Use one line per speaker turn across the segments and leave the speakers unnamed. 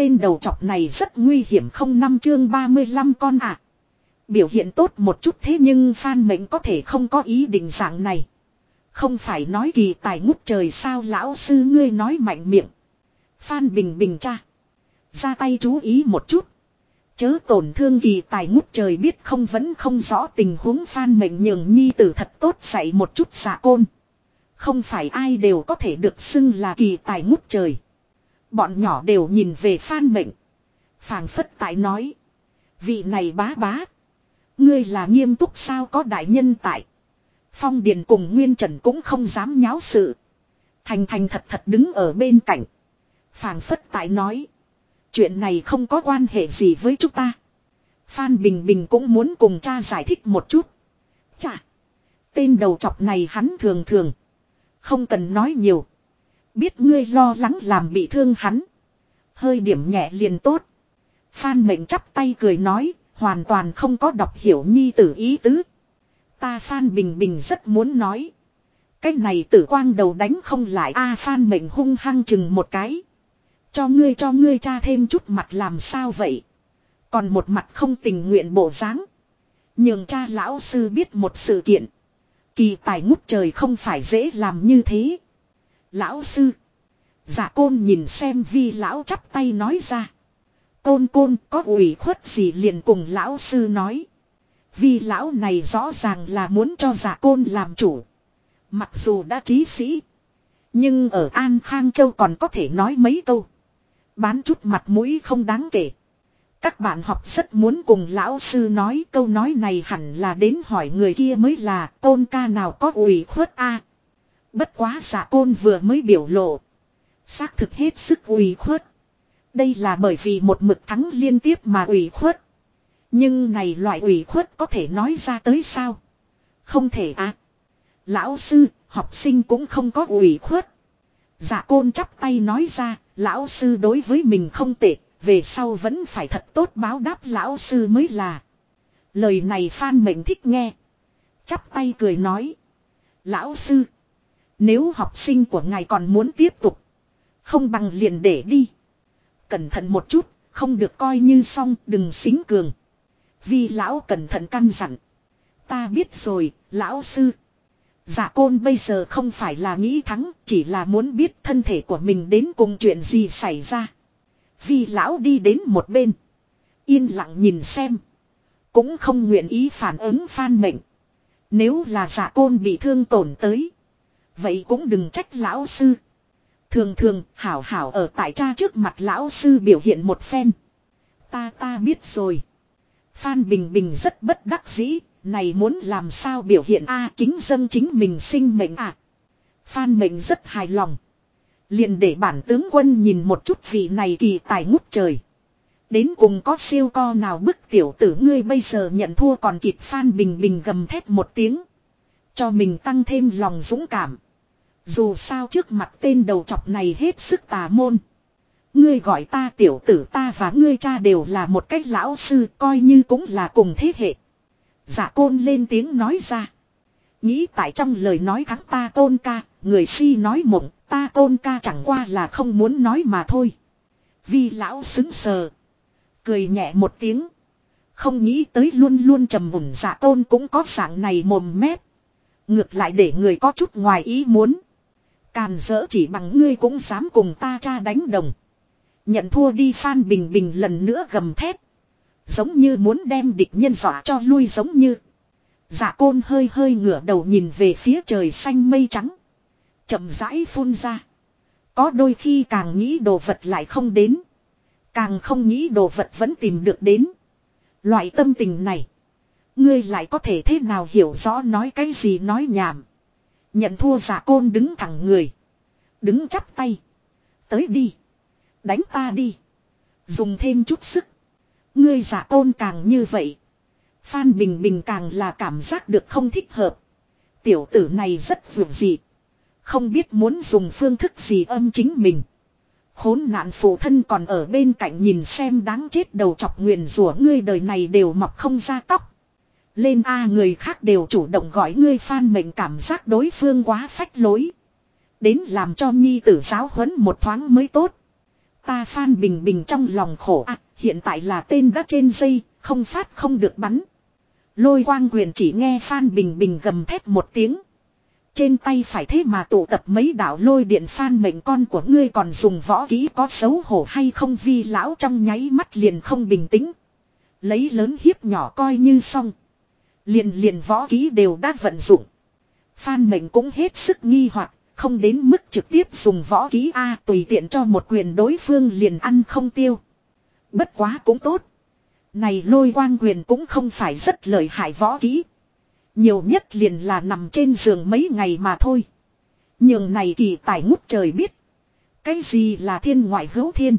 tên đầu chọc này rất nguy hiểm không năm chương 35 con ạ. Biểu hiện tốt một chút thế nhưng Phan Mệnh có thể không có ý định dạng này. Không phải nói kỳ tài ngút trời sao lão sư ngươi nói mạnh miệng. Phan Bình Bình cha. Ra tay chú ý một chút. Chớ tổn thương kỳ tài ngút trời biết không vẫn không rõ tình huống Phan Mệnh nhường nhi tử thật tốt dạy một chút giả côn. Không phải ai đều có thể được xưng là kỳ tài ngút trời. Bọn nhỏ đều nhìn về Phan Mệnh. phảng phất tại nói. Vị này bá bá. Ngươi là nghiêm túc sao có đại nhân tại. Phong Điền cùng Nguyên Trần cũng không dám nháo sự. Thành thành thật thật đứng ở bên cạnh. phảng phất tại nói. Chuyện này không có quan hệ gì với chúng ta. Phan Bình Bình cũng muốn cùng cha giải thích một chút. Chà. Tên đầu chọc này hắn thường thường. Không cần nói nhiều. Biết ngươi lo lắng làm bị thương hắn. Hơi điểm nhẹ liền tốt. Phan mệnh chắp tay cười nói. Hoàn toàn không có đọc hiểu nhi tử ý tứ. Ta Phan Bình Bình rất muốn nói. Cái này tử quang đầu đánh không lại, a Phan mệnh hung hăng chừng một cái. Cho ngươi cho ngươi cha thêm chút mặt làm sao vậy. Còn một mặt không tình nguyện bộ dáng. Nhường cha lão sư biết một sự kiện. Kỳ tài ngút trời không phải dễ làm như thế. Lão sư. Dạ côn nhìn xem vi lão chắp tay nói ra. Côn côn, có ủy khuất gì liền cùng lão sư nói. Vi lão này rõ ràng là muốn cho giả côn làm chủ. Mặc dù đã trí sĩ. Nhưng ở An Khang Châu còn có thể nói mấy câu. Bán chút mặt mũi không đáng kể. Các bạn học rất muốn cùng lão sư nói câu nói này hẳn là đến hỏi người kia mới là tôn ca nào có ủy khuất a Bất quá giả côn vừa mới biểu lộ. Xác thực hết sức ủy khuất. Đây là bởi vì một mực thắng liên tiếp mà ủy khuất. Nhưng này loại ủy khuất có thể nói ra tới sao? Không thể à. Lão sư, học sinh cũng không có ủy khuất. Giả côn chắp tay nói ra, lão sư đối với mình không tệ, về sau vẫn phải thật tốt báo đáp lão sư mới là. Lời này Phan Mệnh thích nghe. Chắp tay cười nói. Lão sư. Nếu học sinh của ngài còn muốn tiếp tục. Không bằng liền để đi. Cẩn thận một chút. Không được coi như xong đừng xính cường. Vì lão cẩn thận căn dặn. Ta biết rồi, lão sư. giả côn bây giờ không phải là nghĩ thắng, chỉ là muốn biết thân thể của mình đến cùng chuyện gì xảy ra. Vì lão đi đến một bên. Yên lặng nhìn xem. Cũng không nguyện ý phản ứng phan mệnh. Nếu là giả côn bị thương tổn tới. Vậy cũng đừng trách lão sư. Thường thường, hảo hảo ở tại cha trước mặt lão sư biểu hiện một phen. Ta ta biết rồi. Phan Bình Bình rất bất đắc dĩ. Này muốn làm sao biểu hiện A kính dân chính mình sinh mệnh à. Phan mệnh rất hài lòng. Liền để bản tướng quân nhìn một chút vị này kỳ tài ngút trời. Đến cùng có siêu co nào bức tiểu tử ngươi bây giờ nhận thua còn kịp Phan Bình Bình gầm thét một tiếng. Cho mình tăng thêm lòng dũng cảm. Dù sao trước mặt tên đầu chọc này hết sức tà môn. Ngươi gọi ta tiểu tử ta và ngươi cha đều là một cách lão sư coi như cũng là cùng thế hệ. giả côn lên tiếng nói ra. Nghĩ tại trong lời nói thắng ta tôn ca, người si nói mộng, ta tôn ca chẳng qua là không muốn nói mà thôi. Vi lão xứng sờ. Cười nhẹ một tiếng. Không nghĩ tới luôn luôn trầm mùng giả dạ tôn cũng có dạng này mồm mép. Ngược lại để người có chút ngoài ý muốn. Càn dỡ chỉ bằng ngươi cũng dám cùng ta cha đánh đồng. Nhận thua đi Phan Bình Bình lần nữa gầm thét. Giống như muốn đem địch nhân dọa cho lui giống như. Dạ côn hơi hơi ngửa đầu nhìn về phía trời xanh mây trắng. chậm rãi phun ra. Có đôi khi càng nghĩ đồ vật lại không đến. Càng không nghĩ đồ vật vẫn tìm được đến. Loại tâm tình này. Ngươi lại có thể thế nào hiểu rõ nói cái gì nói nhảm. Nhận thua giả côn đứng thẳng người. Đứng chắp tay. Tới đi. Đánh ta đi. Dùng thêm chút sức. Ngươi giả côn càng như vậy. Phan Bình Bình càng là cảm giác được không thích hợp. Tiểu tử này rất vượt dị. Không biết muốn dùng phương thức gì âm chính mình. Khốn nạn phụ thân còn ở bên cạnh nhìn xem đáng chết đầu chọc nguyền rủa ngươi đời này đều mọc không ra tóc. Lên A người khác đều chủ động gọi ngươi phan mệnh cảm giác đối phương quá phách lối. Đến làm cho nhi tử giáo huấn một thoáng mới tốt. Ta Phan Bình Bình trong lòng khổ ạ, hiện tại là tên đã trên dây, không phát không được bắn. Lôi quang quyền chỉ nghe Phan Bình Bình gầm thét một tiếng. Trên tay phải thế mà tụ tập mấy đạo lôi điện phan mệnh con của ngươi còn dùng võ kỹ có xấu hổ hay không vi lão trong nháy mắt liền không bình tĩnh. Lấy lớn hiếp nhỏ coi như xong. Liền liền võ ký đều đã vận dụng. Phan mệnh cũng hết sức nghi hoặc không đến mức trực tiếp dùng võ ký A tùy tiện cho một quyền đối phương liền ăn không tiêu. Bất quá cũng tốt. Này lôi quang quyền cũng không phải rất lợi hại võ ký. Nhiều nhất liền là nằm trên giường mấy ngày mà thôi. Nhường này kỳ tài ngút trời biết. Cái gì là thiên ngoại hữu thiên.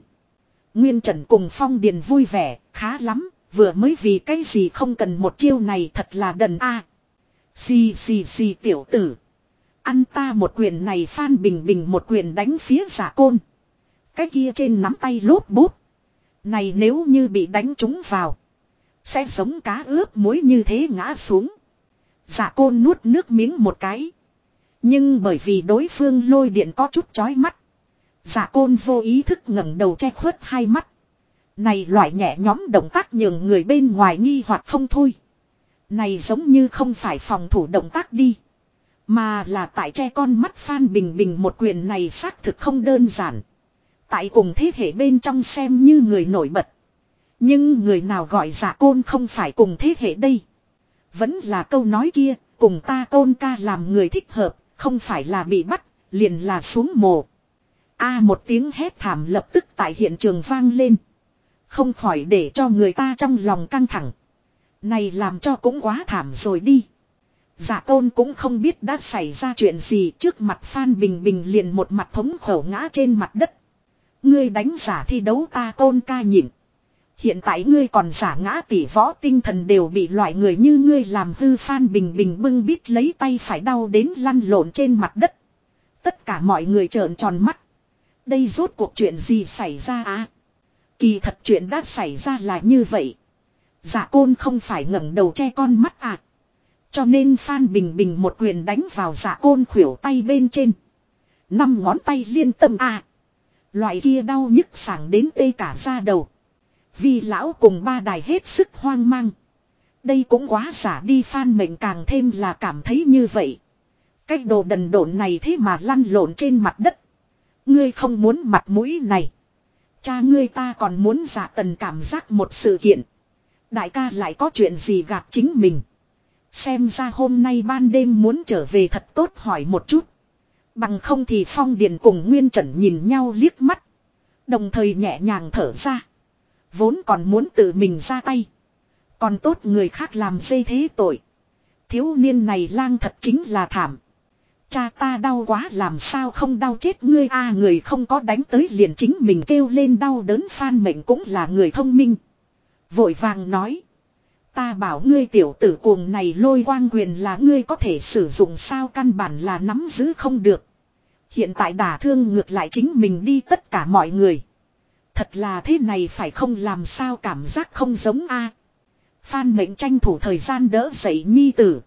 Nguyên Trần cùng Phong Điền vui vẻ, khá lắm, vừa mới vì cái gì không cần một chiêu này thật là đần a. Xì xì xì tiểu tử. Ăn ta một quyền này Phan Bình Bình một quyền đánh phía giả côn. Cái kia trên nắm tay lốp bút. Này nếu như bị đánh trúng vào. Sẽ giống cá ướp muối như thế ngã xuống. Giả côn nuốt nước miếng một cái. Nhưng bởi vì đối phương lôi điện có chút chói mắt. Giả côn vô ý thức ngẩng đầu che khuất hai mắt. Này loại nhẹ nhóm động tác nhường người bên ngoài nghi hoặc không thôi. Này giống như không phải phòng thủ động tác đi. Mà là tại che con mắt Phan Bình Bình một quyền này xác thực không đơn giản. Tại cùng thế hệ bên trong xem như người nổi bật. Nhưng người nào gọi giả côn không phải cùng thế hệ đây. Vẫn là câu nói kia, cùng ta côn ca làm người thích hợp, không phải là bị bắt, liền là xuống mồ. A một tiếng hét thảm lập tức tại hiện trường vang lên. Không khỏi để cho người ta trong lòng căng thẳng. Này làm cho cũng quá thảm rồi đi. Giả tôn cũng không biết đã xảy ra chuyện gì trước mặt Phan Bình Bình liền một mặt thống khổ ngã trên mặt đất. Ngươi đánh giả thi đấu ta tôn ca nhịn. Hiện tại ngươi còn giả ngã tỷ võ tinh thần đều bị loại người như ngươi làm hư Phan Bình Bình bưng bít lấy tay phải đau đến lăn lộn trên mặt đất. Tất cả mọi người trợn tròn mắt. Đây rốt cuộc chuyện gì xảy ra à? Kỳ thật chuyện đã xảy ra là như vậy. Giả côn không phải ngẩng đầu che con mắt à. Cho nên Phan Bình Bình một quyền đánh vào giả côn khuỷu tay bên trên. Năm ngón tay liên tâm à. Loại kia đau nhức sảng đến tê cả da đầu. Vì lão cùng ba đài hết sức hoang mang. Đây cũng quá giả đi Phan mệnh càng thêm là cảm thấy như vậy. Cái đồ đần độn này thế mà lăn lộn trên mặt đất. Ngươi không muốn mặt mũi này. Cha ngươi ta còn muốn giả tần cảm giác một sự kiện. Đại ca lại có chuyện gì gạt chính mình. Xem ra hôm nay ban đêm muốn trở về thật tốt hỏi một chút. Bằng không thì Phong Điền cùng Nguyên Trần nhìn nhau liếc mắt. Đồng thời nhẹ nhàng thở ra. Vốn còn muốn tự mình ra tay. Còn tốt người khác làm dây thế tội. Thiếu niên này lang thật chính là thảm. Cha ta đau quá làm sao không đau chết ngươi a, người không có đánh tới liền chính mình kêu lên đau đớn phan mệnh cũng là người thông minh. Vội vàng nói. Ta bảo ngươi tiểu tử cuồng này lôi quang quyền là ngươi có thể sử dụng sao căn bản là nắm giữ không được. Hiện tại đả thương ngược lại chính mình đi tất cả mọi người. Thật là thế này phải không làm sao cảm giác không giống a Phan mệnh tranh thủ thời gian đỡ dậy nhi tử.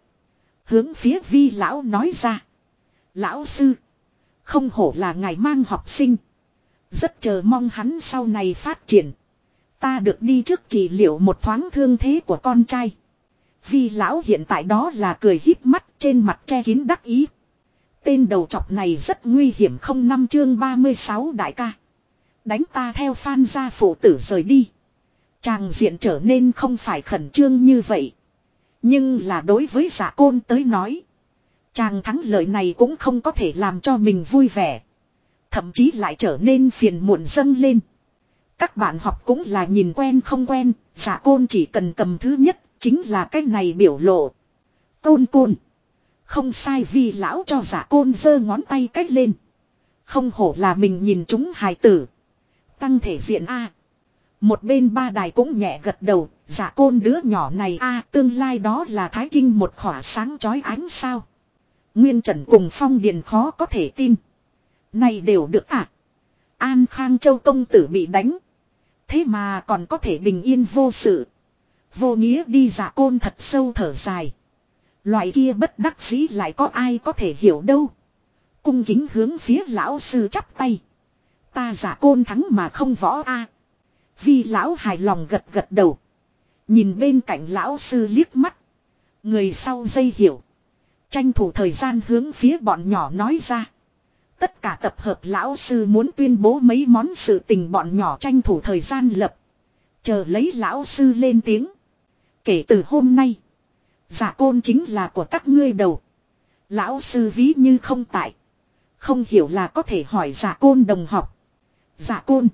Hướng phía vi lão nói ra. Lão sư. Không hổ là ngài mang học sinh. Rất chờ mong hắn sau này phát triển. Ta được đi trước trị liệu một thoáng thương thế của con trai. vì lão hiện tại đó là cười híp mắt trên mặt che kín đắc ý. Tên đầu chọc này rất nguy hiểm không năm chương 36 đại ca. Đánh ta theo phan gia phụ tử rời đi. Chàng diện trở nên không phải khẩn trương như vậy. Nhưng là đối với giả côn tới nói. Chàng thắng lợi này cũng không có thể làm cho mình vui vẻ. Thậm chí lại trở nên phiền muộn dâng lên. Các bạn học cũng là nhìn quen không quen, giả côn chỉ cần cầm thứ nhất, chính là cái này biểu lộ. Côn côn. Không sai vì lão cho giả côn giơ ngón tay cách lên. Không hổ là mình nhìn chúng hài tử. Tăng thể diện A. Một bên ba đài cũng nhẹ gật đầu, giả côn đứa nhỏ này A tương lai đó là thái kinh một khỏa sáng chói ánh sao. Nguyên Trần cùng Phong Điền khó có thể tin. Này đều được à. An Khang Châu công tử bị đánh. Thế mà còn có thể bình yên vô sự. Vô nghĩa đi giả côn thật sâu thở dài. Loại kia bất đắc dĩ lại có ai có thể hiểu đâu. Cung kính hướng phía lão sư chắp tay. Ta giả côn thắng mà không võ a Vi lão hài lòng gật gật đầu. Nhìn bên cạnh lão sư liếc mắt. Người sau dây hiểu. Tranh thủ thời gian hướng phía bọn nhỏ nói ra. Tất cả tập hợp lão sư muốn tuyên bố mấy món sự tình bọn nhỏ tranh thủ thời gian lập. Chờ lấy lão sư lên tiếng. Kể từ hôm nay. Giả côn chính là của các ngươi đầu. Lão sư ví như không tại. Không hiểu là có thể hỏi giả côn đồng học. Giả côn.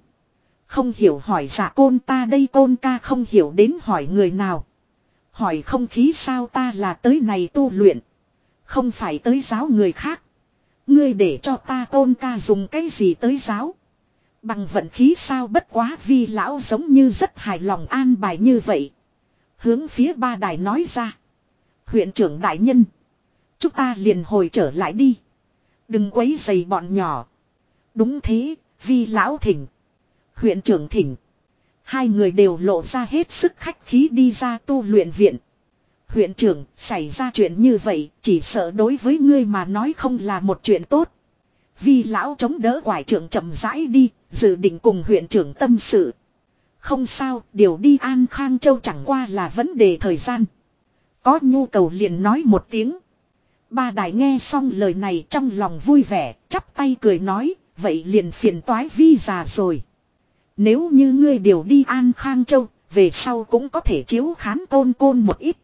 Không hiểu hỏi giả côn ta đây côn ca không hiểu đến hỏi người nào. Hỏi không khí sao ta là tới này tu luyện. Không phải tới giáo người khác. Ngươi để cho ta tôn ca dùng cái gì tới giáo. Bằng vận khí sao bất quá vi lão giống như rất hài lòng an bài như vậy. Hướng phía ba đài nói ra. Huyện trưởng đại nhân. Chúng ta liền hồi trở lại đi. Đừng quấy dày bọn nhỏ. Đúng thế, vi lão thỉnh. Huyện trưởng thỉnh. Hai người đều lộ ra hết sức khách khí đi ra tu luyện viện. Huyện trưởng, xảy ra chuyện như vậy, chỉ sợ đối với ngươi mà nói không là một chuyện tốt. Vi lão chống đỡ quải trưởng chậm rãi đi, dự định cùng huyện trưởng tâm sự. Không sao, điều đi An Khang Châu chẳng qua là vấn đề thời gian. Có nhu cầu liền nói một tiếng. Ba đại nghe xong lời này trong lòng vui vẻ, chắp tay cười nói, vậy liền phiền toái vi già rồi. Nếu như ngươi điều đi An Khang Châu, về sau cũng có thể chiếu khán côn côn một ít.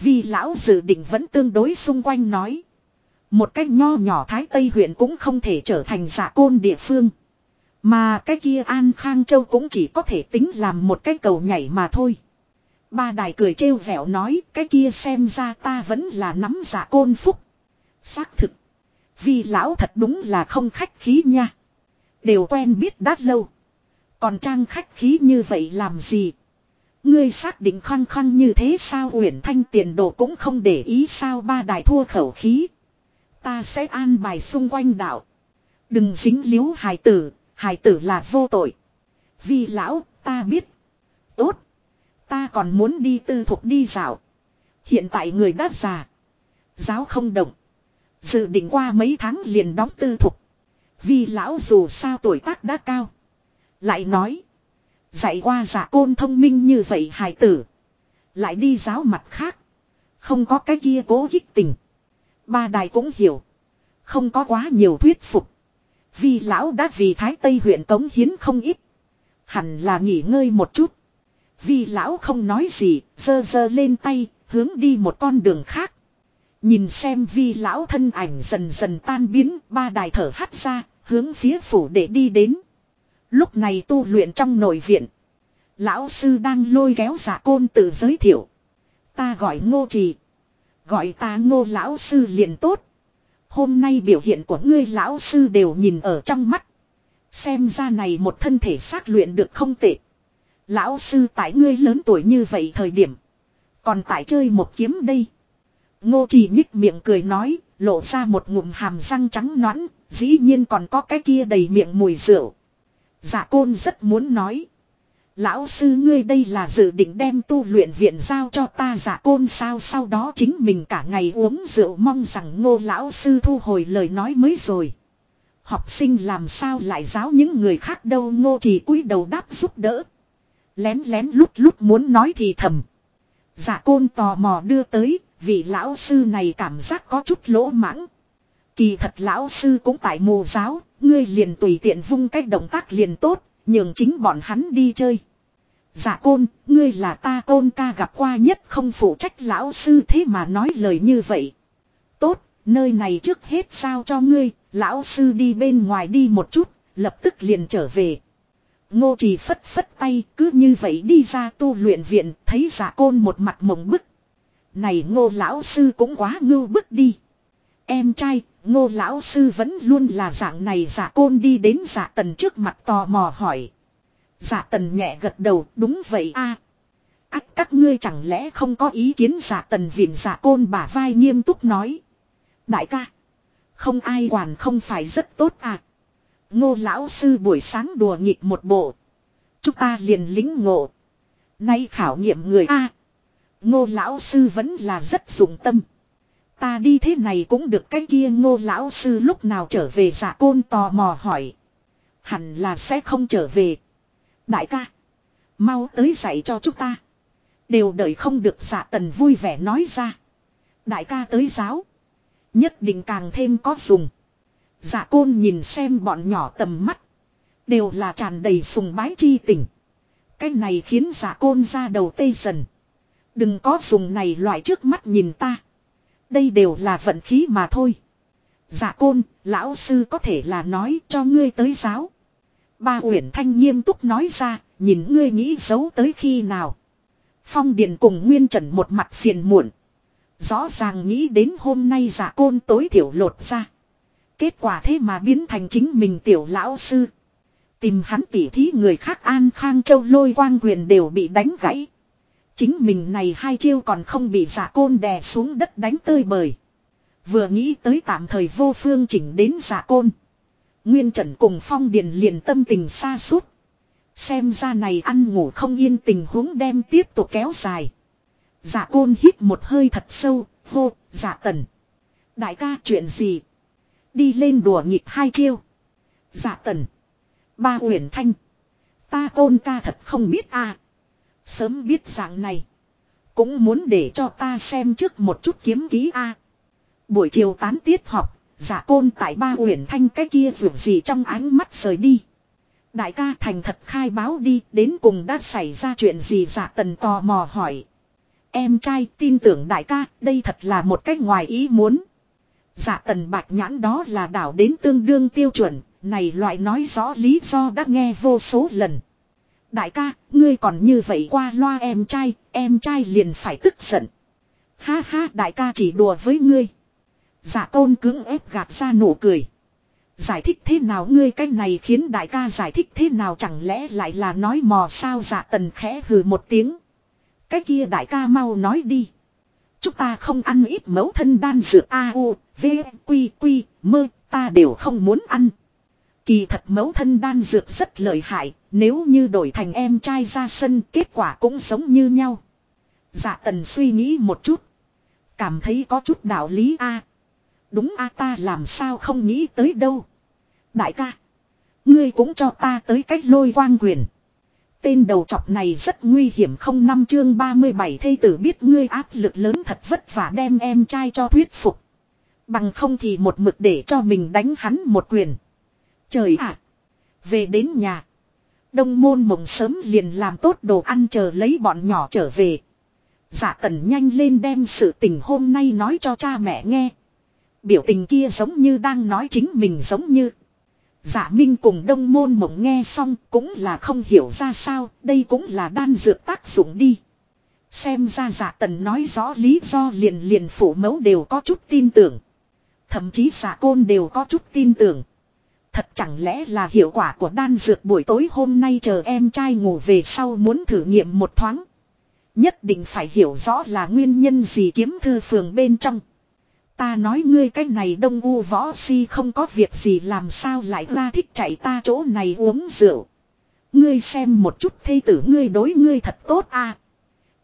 Vi lão dự định vẫn tương đối xung quanh nói. Một cách nho nhỏ Thái Tây huyện cũng không thể trở thành giả côn địa phương. Mà cái kia An Khang Châu cũng chỉ có thể tính làm một cái cầu nhảy mà thôi. Ba đài cười trêu vẻo nói, cái kia xem ra ta vẫn là nắm giả côn phúc. Xác thực. Vì lão thật đúng là không khách khí nha. Đều quen biết đắt lâu. Còn trang khách khí như vậy làm gì? Ngươi xác định khăng khăng như thế sao Uyển Thanh tiền đồ cũng không để ý sao ba đài thua khẩu khí. Ta sẽ an bài xung quanh đạo. Đừng dính liếu hài tử, hài tử là vô tội. Vì lão, ta biết. Tốt. Ta còn muốn đi tư thục đi dạo. Hiện tại người đã già. Giáo không động. Dự định qua mấy tháng liền đóng tư thục. Vì lão dù sao tuổi tác đã cao. Lại nói. Dạy qua giả côn thông minh như vậy hài tử. Lại đi giáo mặt khác. Không có cái kia cố kích tình. Ba đài cũng hiểu. Không có quá nhiều thuyết phục. Vì lão đã vì Thái Tây huyện tống hiến không ít. Hẳn là nghỉ ngơi một chút. Vì lão không nói gì, dơ dơ lên tay, hướng đi một con đường khác. Nhìn xem vi lão thân ảnh dần dần tan biến, ba đài thở hắt ra, hướng phía phủ để đi đến. Lúc này tu luyện trong nội viện. Lão sư đang lôi kéo giả côn tự giới thiệu. Ta gọi ngô trì. Gọi ta ngô lão sư liền tốt. Hôm nay biểu hiện của ngươi lão sư đều nhìn ở trong mắt. Xem ra này một thân thể xác luyện được không tệ. Lão sư tại ngươi lớn tuổi như vậy thời điểm. Còn tại chơi một kiếm đây. Ngô trì nhích miệng cười nói, lộ ra một ngụm hàm răng trắng nõn, dĩ nhiên còn có cái kia đầy miệng mùi rượu. Dạ côn rất muốn nói. Lão sư ngươi đây là dự định đem tu luyện viện giao cho ta giả côn sao sau đó chính mình cả ngày uống rượu mong rằng ngô lão sư thu hồi lời nói mới rồi. Học sinh làm sao lại giáo những người khác đâu ngô chỉ cúi đầu đáp giúp đỡ. Lén lén lút lút muốn nói thì thầm. Giả côn tò mò đưa tới, vị lão sư này cảm giác có chút lỗ mãng. Kỳ thật lão sư cũng tại mù giáo, ngươi liền tùy tiện vung cách động tác liền tốt, nhường chính bọn hắn đi chơi. Dạ côn, ngươi là ta côn ca gặp qua nhất không phụ trách lão sư thế mà nói lời như vậy. Tốt, nơi này trước hết sao cho ngươi, lão sư đi bên ngoài đi một chút, lập tức liền trở về. Ngô trì phất phất tay cứ như vậy đi ra tu luyện viện thấy giả côn một mặt mộng bức. Này ngô lão sư cũng quá ngưu bức đi. Em trai, ngô lão sư vẫn luôn là dạng này giả côn đi đến giả tần trước mặt tò mò hỏi. Giả tần nhẹ gật đầu, đúng vậy a Ách, các ngươi chẳng lẽ không có ý kiến giả tần viện giả côn bả vai nghiêm túc nói. Đại ca. Không ai quản, không phải rất tốt à. Ngô lão sư buổi sáng đùa nghịch một bộ. Chúng ta liền lính ngộ. Nay khảo nghiệm người A. ngô lão sư vẫn là rất dụng tâm. Ta đi thế này cũng được cái kia ngô lão sư lúc nào trở về giả côn tò mò hỏi. Hẳn là sẽ không trở về. Đại ca. Mau tới dạy cho chúng ta. Đều đợi không được giả tần vui vẻ nói ra. Đại ca tới giáo. Nhất định càng thêm có dùng. Giả côn nhìn xem bọn nhỏ tầm mắt. Đều là tràn đầy sùng bái chi tình. Cái này khiến giả côn ra đầu tê dần. Đừng có dùng này loại trước mắt nhìn ta. Đây đều là vận khí mà thôi. dạ côn, lão sư có thể là nói cho ngươi tới giáo. Ba Uyển Thanh nghiêm túc nói ra, nhìn ngươi nghĩ giấu tới khi nào. Phong Điền cùng Nguyên Trần một mặt phiền muộn. Rõ ràng nghĩ đến hôm nay giả côn tối thiểu lột ra. Kết quả thế mà biến thành chính mình tiểu lão sư. Tìm hắn tỉ thí người khác an khang châu lôi quang quyền đều bị đánh gãy. Chính mình này hai chiêu còn không bị giả côn đè xuống đất đánh tơi bời. Vừa nghĩ tới tạm thời vô phương chỉnh đến giả côn. Nguyên Trần cùng Phong Điền liền tâm tình xa suốt. Xem ra này ăn ngủ không yên tình huống đem tiếp tục kéo dài. Giả côn hít một hơi thật sâu, hô, giả tần. Đại ca chuyện gì? Đi lên đùa nghịch hai chiêu. Giả tần. Ba huyền thanh. Ta côn ca thật không biết a Sớm biết dạng này. Cũng muốn để cho ta xem trước một chút kiếm ký a Buổi chiều tán tiết học, giả côn tại ba huyền thanh cái kia dù gì trong ánh mắt rời đi. Đại ca thành thật khai báo đi, đến cùng đã xảy ra chuyện gì giả tần tò mò hỏi. Em trai tin tưởng đại ca, đây thật là một cách ngoài ý muốn. giả tần bạch nhãn đó là đảo đến tương đương tiêu chuẩn, này loại nói rõ lý do đã nghe vô số lần. Đại ca, ngươi còn như vậy qua loa em trai, em trai liền phải tức giận. Ha ha đại ca chỉ đùa với ngươi. Giả tôn cứng ép gạt ra nụ cười. Giải thích thế nào ngươi cái này khiến đại ca giải thích thế nào chẳng lẽ lại là nói mò sao giả tần khẽ hừ một tiếng. Cái kia đại ca mau nói đi. Chúng ta không ăn ít mẫu thân đan dược A U, V, Quy, Quy, mơ, ta đều không muốn ăn. Kỳ thật mẫu thân đan dược rất lợi hại, nếu như đổi thành em trai ra sân, kết quả cũng giống như nhau. Dạ tần suy nghĩ một chút. Cảm thấy có chút đạo lý A. Đúng A, ta làm sao không nghĩ tới đâu. Đại ca. Ngươi cũng cho ta tới cách lôi quang quyền. Tên đầu chọc này rất nguy hiểm không năm chương 37 thây tử biết ngươi áp lực lớn thật vất vả đem em trai cho thuyết phục. Bằng không thì một mực để cho mình đánh hắn một quyền. Trời ạ! về đến nhà. Đông môn mộng sớm liền làm tốt đồ ăn chờ lấy bọn nhỏ trở về. Dạ tần nhanh lên đem sự tình hôm nay nói cho cha mẹ nghe. Biểu tình kia giống như đang nói chính mình giống như. Giả Minh cùng đông môn mộng nghe xong cũng là không hiểu ra sao, đây cũng là đan dược tác dụng đi. Xem ra giả tần nói rõ lý do liền liền phủ mẫu đều có chút tin tưởng. Thậm chí giả côn đều có chút tin tưởng. Thật chẳng lẽ là hiệu quả của đan dược buổi tối hôm nay chờ em trai ngủ về sau muốn thử nghiệm một thoáng. Nhất định phải hiểu rõ là nguyên nhân gì kiếm thư phường bên trong. Ta nói ngươi cái này đông u võ si không có việc gì làm sao lại ra thích chạy ta chỗ này uống rượu. Ngươi xem một chút thây tử ngươi đối ngươi thật tốt à.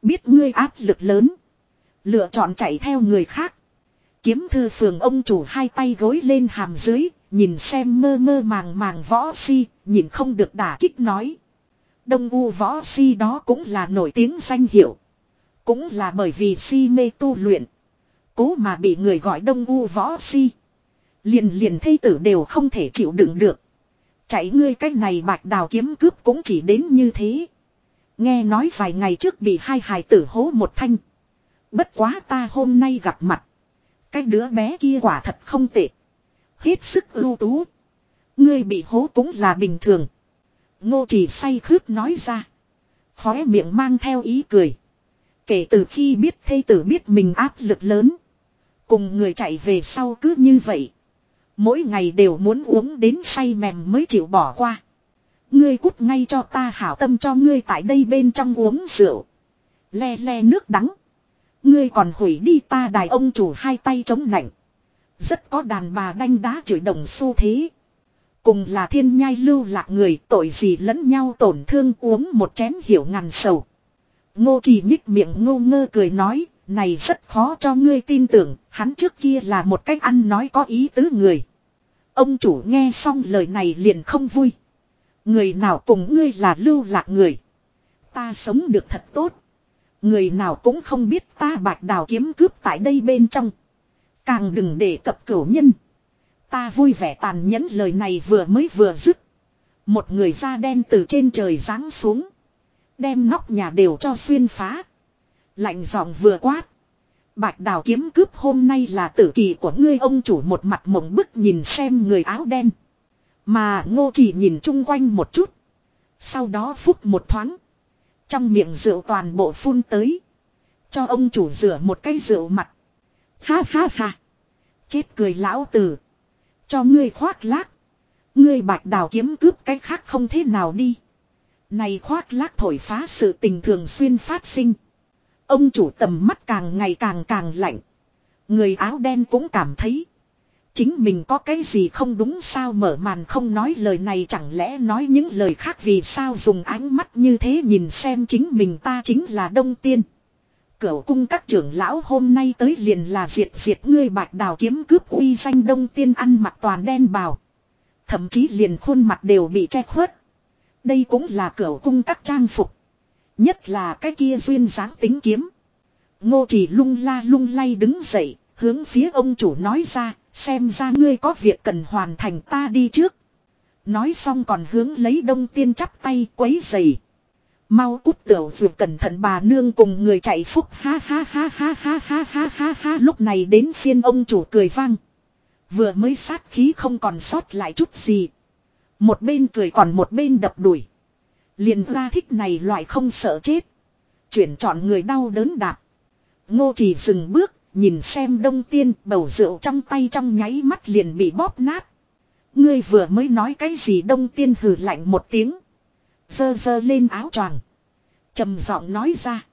Biết ngươi áp lực lớn. Lựa chọn chạy theo người khác. Kiếm thư phường ông chủ hai tay gối lên hàm dưới, nhìn xem mơ mơ màng màng võ si, nhìn không được đả kích nói. Đông u võ si đó cũng là nổi tiếng danh hiệu. Cũng là bởi vì si mê tu luyện. Cố mà bị người gọi đông u võ si. Liền liền thây tử đều không thể chịu đựng được. Chạy ngươi cách này bạch đào kiếm cướp cũng chỉ đến như thế. Nghe nói vài ngày trước bị hai hài tử hố một thanh. Bất quá ta hôm nay gặp mặt. Cái đứa bé kia quả thật không tệ. Hết sức ưu tú. Ngươi bị hố cũng là bình thường. Ngô chỉ say khướt nói ra. Khóe miệng mang theo ý cười. Kể từ khi biết thây tử biết mình áp lực lớn. Cùng người chạy về sau cứ như vậy. Mỗi ngày đều muốn uống đến say mềm mới chịu bỏ qua. Ngươi cút ngay cho ta hảo tâm cho ngươi tại đây bên trong uống rượu. Le le nước đắng. Ngươi còn hủy đi ta đài ông chủ hai tay chống nạnh. Rất có đàn bà đanh đá chửi đồng xu thế. Cùng là thiên nhai lưu lạc người tội gì lẫn nhau tổn thương uống một chén hiểu ngàn sầu. Ngô chỉ nhích miệng ngô ngơ cười nói, này rất khó cho ngươi tin tưởng, hắn trước kia là một cách ăn nói có ý tứ người. Ông chủ nghe xong lời này liền không vui. Người nào cùng ngươi là lưu lạc người. Ta sống được thật tốt. Người nào cũng không biết ta bạch đào kiếm cướp tại đây bên trong. Càng đừng để cập cửu nhân. Ta vui vẻ tàn nhẫn lời này vừa mới vừa dứt. Một người da đen từ trên trời giáng xuống. Đem nóc nhà đều cho xuyên phá. Lạnh giọng vừa quát. Bạch đào kiếm cướp hôm nay là tử kỳ của ngươi ông chủ một mặt mộng bức nhìn xem người áo đen. Mà ngô chỉ nhìn chung quanh một chút. Sau đó phúc một thoáng. Trong miệng rượu toàn bộ phun tới. Cho ông chủ rửa một cái rượu mặt. Ha ha ha. Chết cười lão tử. Cho ngươi khoác lác. Ngươi bạch đào kiếm cướp cái khác không thế nào đi. Này khoác lác thổi phá sự tình thường xuyên phát sinh. Ông chủ tầm mắt càng ngày càng càng lạnh. Người áo đen cũng cảm thấy. Chính mình có cái gì không đúng sao mở màn không nói lời này chẳng lẽ nói những lời khác vì sao dùng ánh mắt như thế nhìn xem chính mình ta chính là đông tiên. Cửu cung các trưởng lão hôm nay tới liền là diệt diệt ngươi bạch đào kiếm cướp uy danh đông tiên ăn mặc toàn đen bào. Thậm chí liền khuôn mặt đều bị che khuất. Đây cũng là cửu cung các trang phục. Nhất là cái kia duyên dáng tính kiếm. Ngô chỉ lung la lung lay đứng dậy, hướng phía ông chủ nói ra, xem ra ngươi có việc cần hoàn thành ta đi trước. Nói xong còn hướng lấy đông tiên chắp tay quấy giày. Mau cút tiểu vượt cẩn thận bà nương cùng người chạy phúc ha ha ha ha ha ha ha ha ha lúc này đến phiên ông chủ cười vang. Vừa mới sát khí không còn sót lại chút gì. Một bên cười còn một bên đập đuổi. Liền ra thích này loại không sợ chết. Chuyển chọn người đau đớn đạp. Ngô chỉ dừng bước, nhìn xem đông tiên bầu rượu trong tay trong nháy mắt liền bị bóp nát. Ngươi vừa mới nói cái gì đông tiên hừ lạnh một tiếng. Dơ dơ lên áo choàng. trầm giọng nói ra.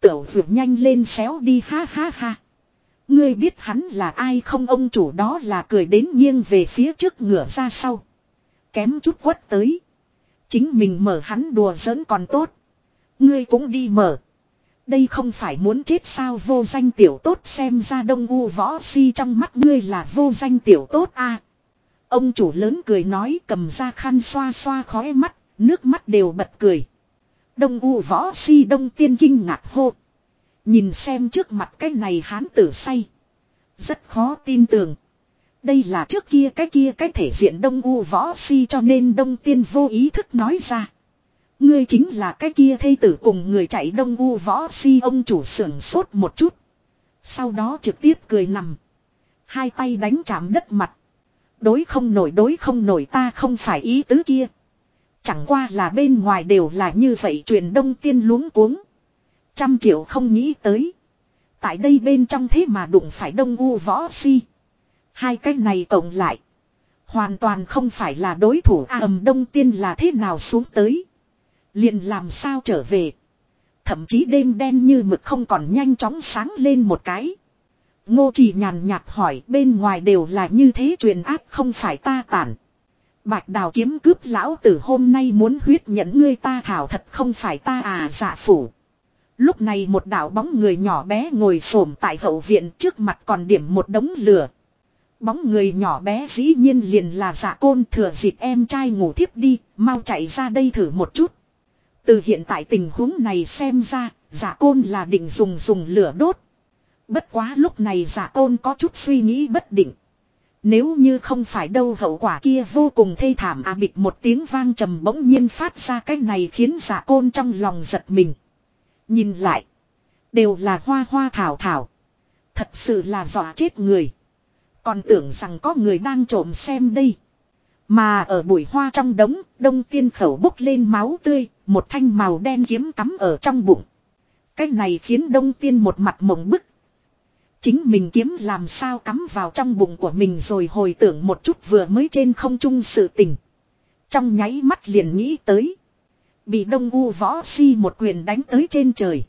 Tiểu vượt nhanh lên xéo đi ha ha ha. Ngươi biết hắn là ai không ông chủ đó là cười đến nghiêng về phía trước ngửa ra sau. Kém chút quất tới. Chính mình mở hắn đùa giỡn còn tốt. Ngươi cũng đi mở. Đây không phải muốn chết sao vô danh tiểu tốt xem ra đông u võ si trong mắt ngươi là vô danh tiểu tốt a Ông chủ lớn cười nói cầm ra khăn xoa xoa khói mắt, nước mắt đều bật cười. Đông u võ si đông tiên kinh ngạc hô. Nhìn xem trước mặt cái này hán tử say. Rất khó tin tưởng. Đây là trước kia cái kia cái thể diện đông u võ si cho nên đông tiên vô ý thức nói ra. Ngươi chính là cái kia thây tử cùng người chạy đông u võ si, ông chủ sưởng sốt một chút. Sau đó trực tiếp cười nằm. Hai tay đánh chạm đất mặt. Đối không nổi, đối không nổi, ta không phải ý tứ kia. Chẳng qua là bên ngoài đều là như vậy truyền đông tiên luống cuống. Trăm triệu không nghĩ tới. Tại đây bên trong thế mà đụng phải đông u võ si. Hai cái này cộng lại. Hoàn toàn không phải là đối thủ A ầm đông tiên là thế nào xuống tới. Liền làm sao trở về. Thậm chí đêm đen như mực không còn nhanh chóng sáng lên một cái. Ngô chỉ nhàn nhạt hỏi, bên ngoài đều là như thế truyền áp không phải ta tản. Bạch đào kiếm cướp lão tử hôm nay muốn huyết nhận ngươi ta thảo thật không phải ta à dạ phủ. Lúc này một đạo bóng người nhỏ bé ngồi xổm tại hậu viện trước mặt còn điểm một đống lửa. Bóng người nhỏ bé dĩ nhiên liền là dạ côn thừa dịp em trai ngủ thiếp đi, mau chạy ra đây thử một chút. Từ hiện tại tình huống này xem ra, dạ côn là định dùng dùng lửa đốt. Bất quá lúc này dạ côn có chút suy nghĩ bất định. Nếu như không phải đâu hậu quả kia vô cùng thê thảm à bịch một tiếng vang trầm bỗng nhiên phát ra cái này khiến giả côn trong lòng giật mình. Nhìn lại. Đều là hoa hoa thảo thảo. Thật sự là dọa chết người. Còn tưởng rằng có người đang trộm xem đây. Mà ở bụi hoa trong đống, đông tiên khẩu bốc lên máu tươi, một thanh màu đen kiếm cắm ở trong bụng. Cái này khiến đông tiên một mặt mộng bức. Chính mình kiếm làm sao cắm vào trong bụng của mình rồi hồi tưởng một chút vừa mới trên không trung sự tình. Trong nháy mắt liền nghĩ tới. Bị đông u võ si một quyền đánh tới trên trời.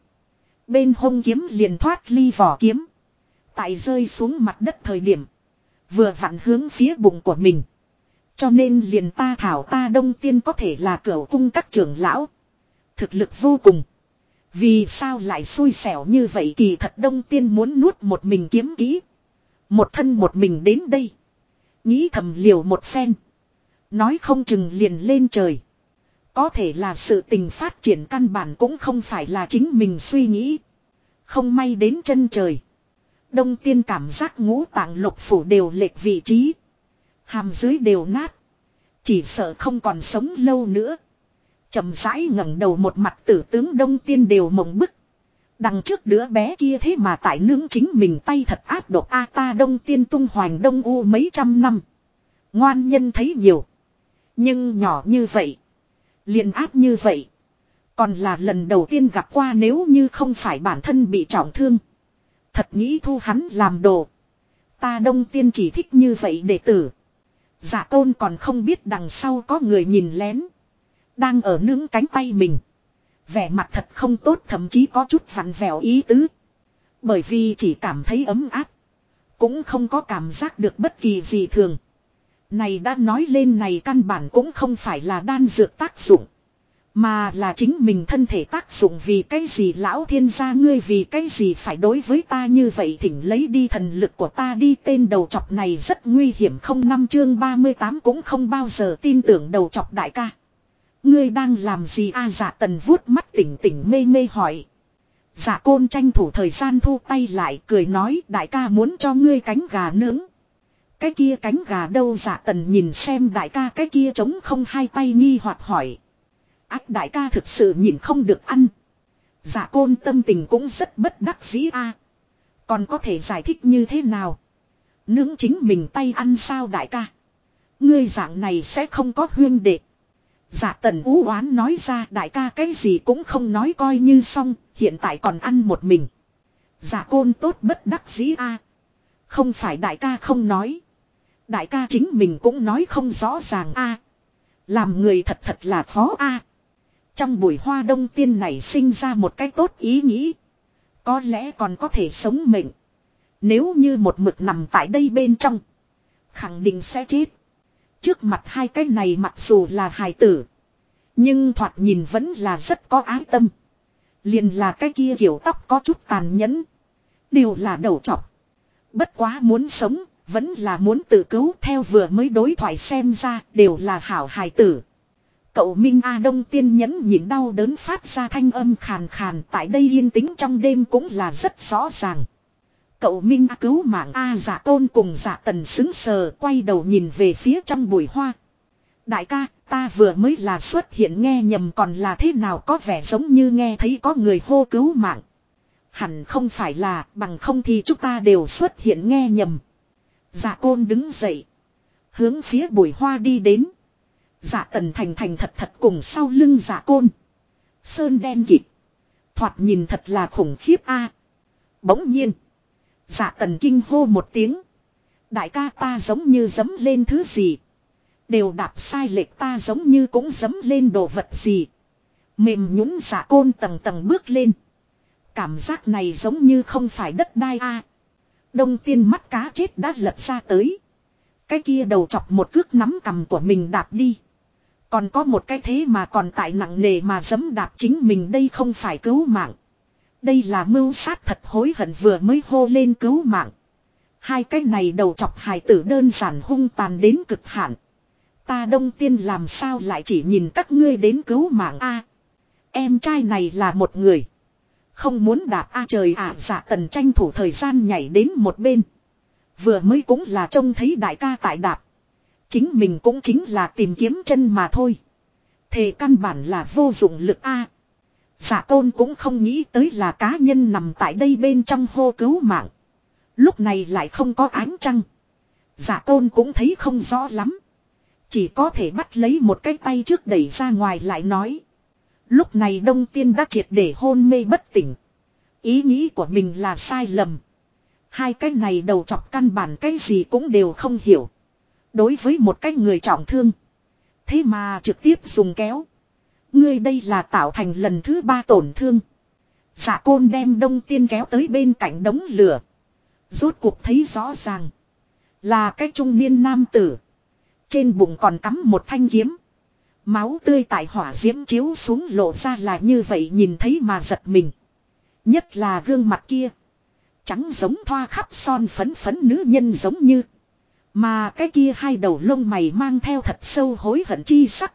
Bên hông kiếm liền thoát ly vỏ kiếm. Tại rơi xuống mặt đất thời điểm. Vừa vặn hướng phía bụng của mình. Cho nên liền ta thảo ta đông tiên có thể là cửa cung các trưởng lão. Thực lực vô cùng. Vì sao lại xui xẻo như vậy kỳ thật đông tiên muốn nuốt một mình kiếm kỹ. Một thân một mình đến đây. Nghĩ thầm liều một phen. Nói không chừng liền lên trời. Có thể là sự tình phát triển căn bản cũng không phải là chính mình suy nghĩ. Không may đến chân trời. Đông tiên cảm giác ngũ tạng lục phủ đều lệch vị trí. Hàm dưới đều nát. Chỉ sợ không còn sống lâu nữa chậm rãi ngẩng đầu một mặt tử tướng đông tiên đều mộng bức. Đằng trước đứa bé kia thế mà tại nướng chính mình tay thật áp độc A ta đông tiên tung hoành đông u mấy trăm năm. Ngoan nhân thấy nhiều. Nhưng nhỏ như vậy. liền áp như vậy. Còn là lần đầu tiên gặp qua nếu như không phải bản thân bị trọng thương. Thật nghĩ thu hắn làm đồ. Ta đông tiên chỉ thích như vậy đệ tử. Giả tôn còn không biết đằng sau có người nhìn lén. Đang ở nướng cánh tay mình. Vẻ mặt thật không tốt, thậm chí có chút vặn vẹo ý tứ. Bởi vì chỉ cảm thấy ấm áp. Cũng không có cảm giác được bất kỳ gì thường. Này đã nói lên này căn bản cũng không phải là đan dược tác dụng. Mà là chính mình thân thể tác dụng vì cái gì lão thiên gia ngươi vì cái gì phải đối với ta như vậy thỉnh lấy đi thần lực của ta đi tên đầu chọc này rất nguy hiểm không, năm chương 38 cũng không bao giờ tin tưởng đầu chọc đại ca. Ngươi đang làm gì a à, dạ tần vuốt mắt tỉnh tỉnh mê mê hỏi. Dạ côn tranh thủ thời gian thu tay lại cười nói đại ca muốn cho ngươi cánh gà nướng. Cái kia cánh gà đâu dạ tần nhìn xem đại ca cái kia trống không hai tay nghi hoặc hỏi. Ác đại ca thực sự nhìn không được ăn. Dạ côn tâm tình cũng rất bất đắc dĩ a. Còn có thể giải thích như thế nào? Nướng chính mình tay ăn sao đại ca? Ngươi dạng này sẽ không có huyên đệ. Dạ tần ú oán nói ra đại ca cái gì cũng không nói coi như xong, hiện tại còn ăn một mình. Dạ côn tốt bất đắc dĩ a. Không phải đại ca không nói. Đại ca chính mình cũng nói không rõ ràng a. Làm người thật thật là khó a. Trong buổi hoa đông tiên này sinh ra một cái tốt ý nghĩ. Có lẽ còn có thể sống mệnh. Nếu như một mực nằm tại đây bên trong. Khẳng định sẽ chết. Trước mặt hai cái này mặc dù là hài tử. Nhưng thoạt nhìn vẫn là rất có ái tâm. Liền là cái kia kiểu tóc có chút tàn nhẫn. Đều là đầu trọc. Bất quá muốn sống, vẫn là muốn tự cứu theo vừa mới đối thoại xem ra đều là hảo hài tử. Cậu Minh A Đông tiên nhẫn nhịn đau đớn phát ra thanh âm khàn khàn tại đây yên tĩnh trong đêm cũng là rất rõ ràng. Cậu Minh cứu mạng A giả tôn cùng giả tần xứng sờ quay đầu nhìn về phía trong bụi hoa. Đại ca, ta vừa mới là xuất hiện nghe nhầm còn là thế nào có vẻ giống như nghe thấy có người hô cứu mạng. Hẳn không phải là bằng không thì chúng ta đều xuất hiện nghe nhầm. Dạ giả côn đứng dậy. Hướng phía bụi hoa đi đến. giả tần thành thành thật thật cùng sau lưng giả côn. Sơn đen kịt. Thoạt nhìn thật là khủng khiếp a. Bỗng nhiên. Dạ tần kinh hô một tiếng. Đại ca ta giống như dấm lên thứ gì. Đều đạp sai lệch ta giống như cũng dấm lên đồ vật gì. Mềm nhũng dạ côn tầng tầng bước lên. Cảm giác này giống như không phải đất đai a. Đông tiên mắt cá chết đã lật ra tới. Cái kia đầu chọc một cước nắm cầm của mình đạp đi. Còn có một cái thế mà còn tại nặng nề mà dấm đạp chính mình đây không phải cứu mạng. Đây là mưu sát thật hối hận vừa mới hô lên cứu mạng. Hai cái này đầu chọc hài tử đơn giản hung tàn đến cực hạn. Ta đông tiên làm sao lại chỉ nhìn các ngươi đến cứu mạng A. em trai này là một người. Không muốn đạp A trời ạ à, dạ tần tranh thủ thời gian nhảy đến một bên. Vừa mới cũng là trông thấy đại ca tại đạp. Chính mình cũng chính là tìm kiếm chân mà thôi. Thề căn bản là vô dụng lực A. Giả tôn cũng không nghĩ tới là cá nhân nằm tại đây bên trong hô cứu mạng. Lúc này lại không có ánh trăng. Giả tôn cũng thấy không rõ lắm. Chỉ có thể bắt lấy một cái tay trước đẩy ra ngoài lại nói. Lúc này đông tiên đã triệt để hôn mê bất tỉnh. Ý nghĩ của mình là sai lầm. Hai cái này đầu chọc căn bản cái gì cũng đều không hiểu. Đối với một cái người trọng thương. Thế mà trực tiếp dùng kéo. Ngươi đây là tạo thành lần thứ ba tổn thương. Giả côn đem đông tiên kéo tới bên cạnh đống lửa. Rốt cuộc thấy rõ ràng. Là cái trung niên nam tử. Trên bụng còn cắm một thanh kiếm. Máu tươi tại hỏa diễm chiếu xuống lộ ra là như vậy nhìn thấy mà giật mình. Nhất là gương mặt kia. Trắng giống thoa khắp son phấn phấn nữ nhân giống như. Mà cái kia hai đầu lông mày mang theo thật sâu hối hận chi sắc.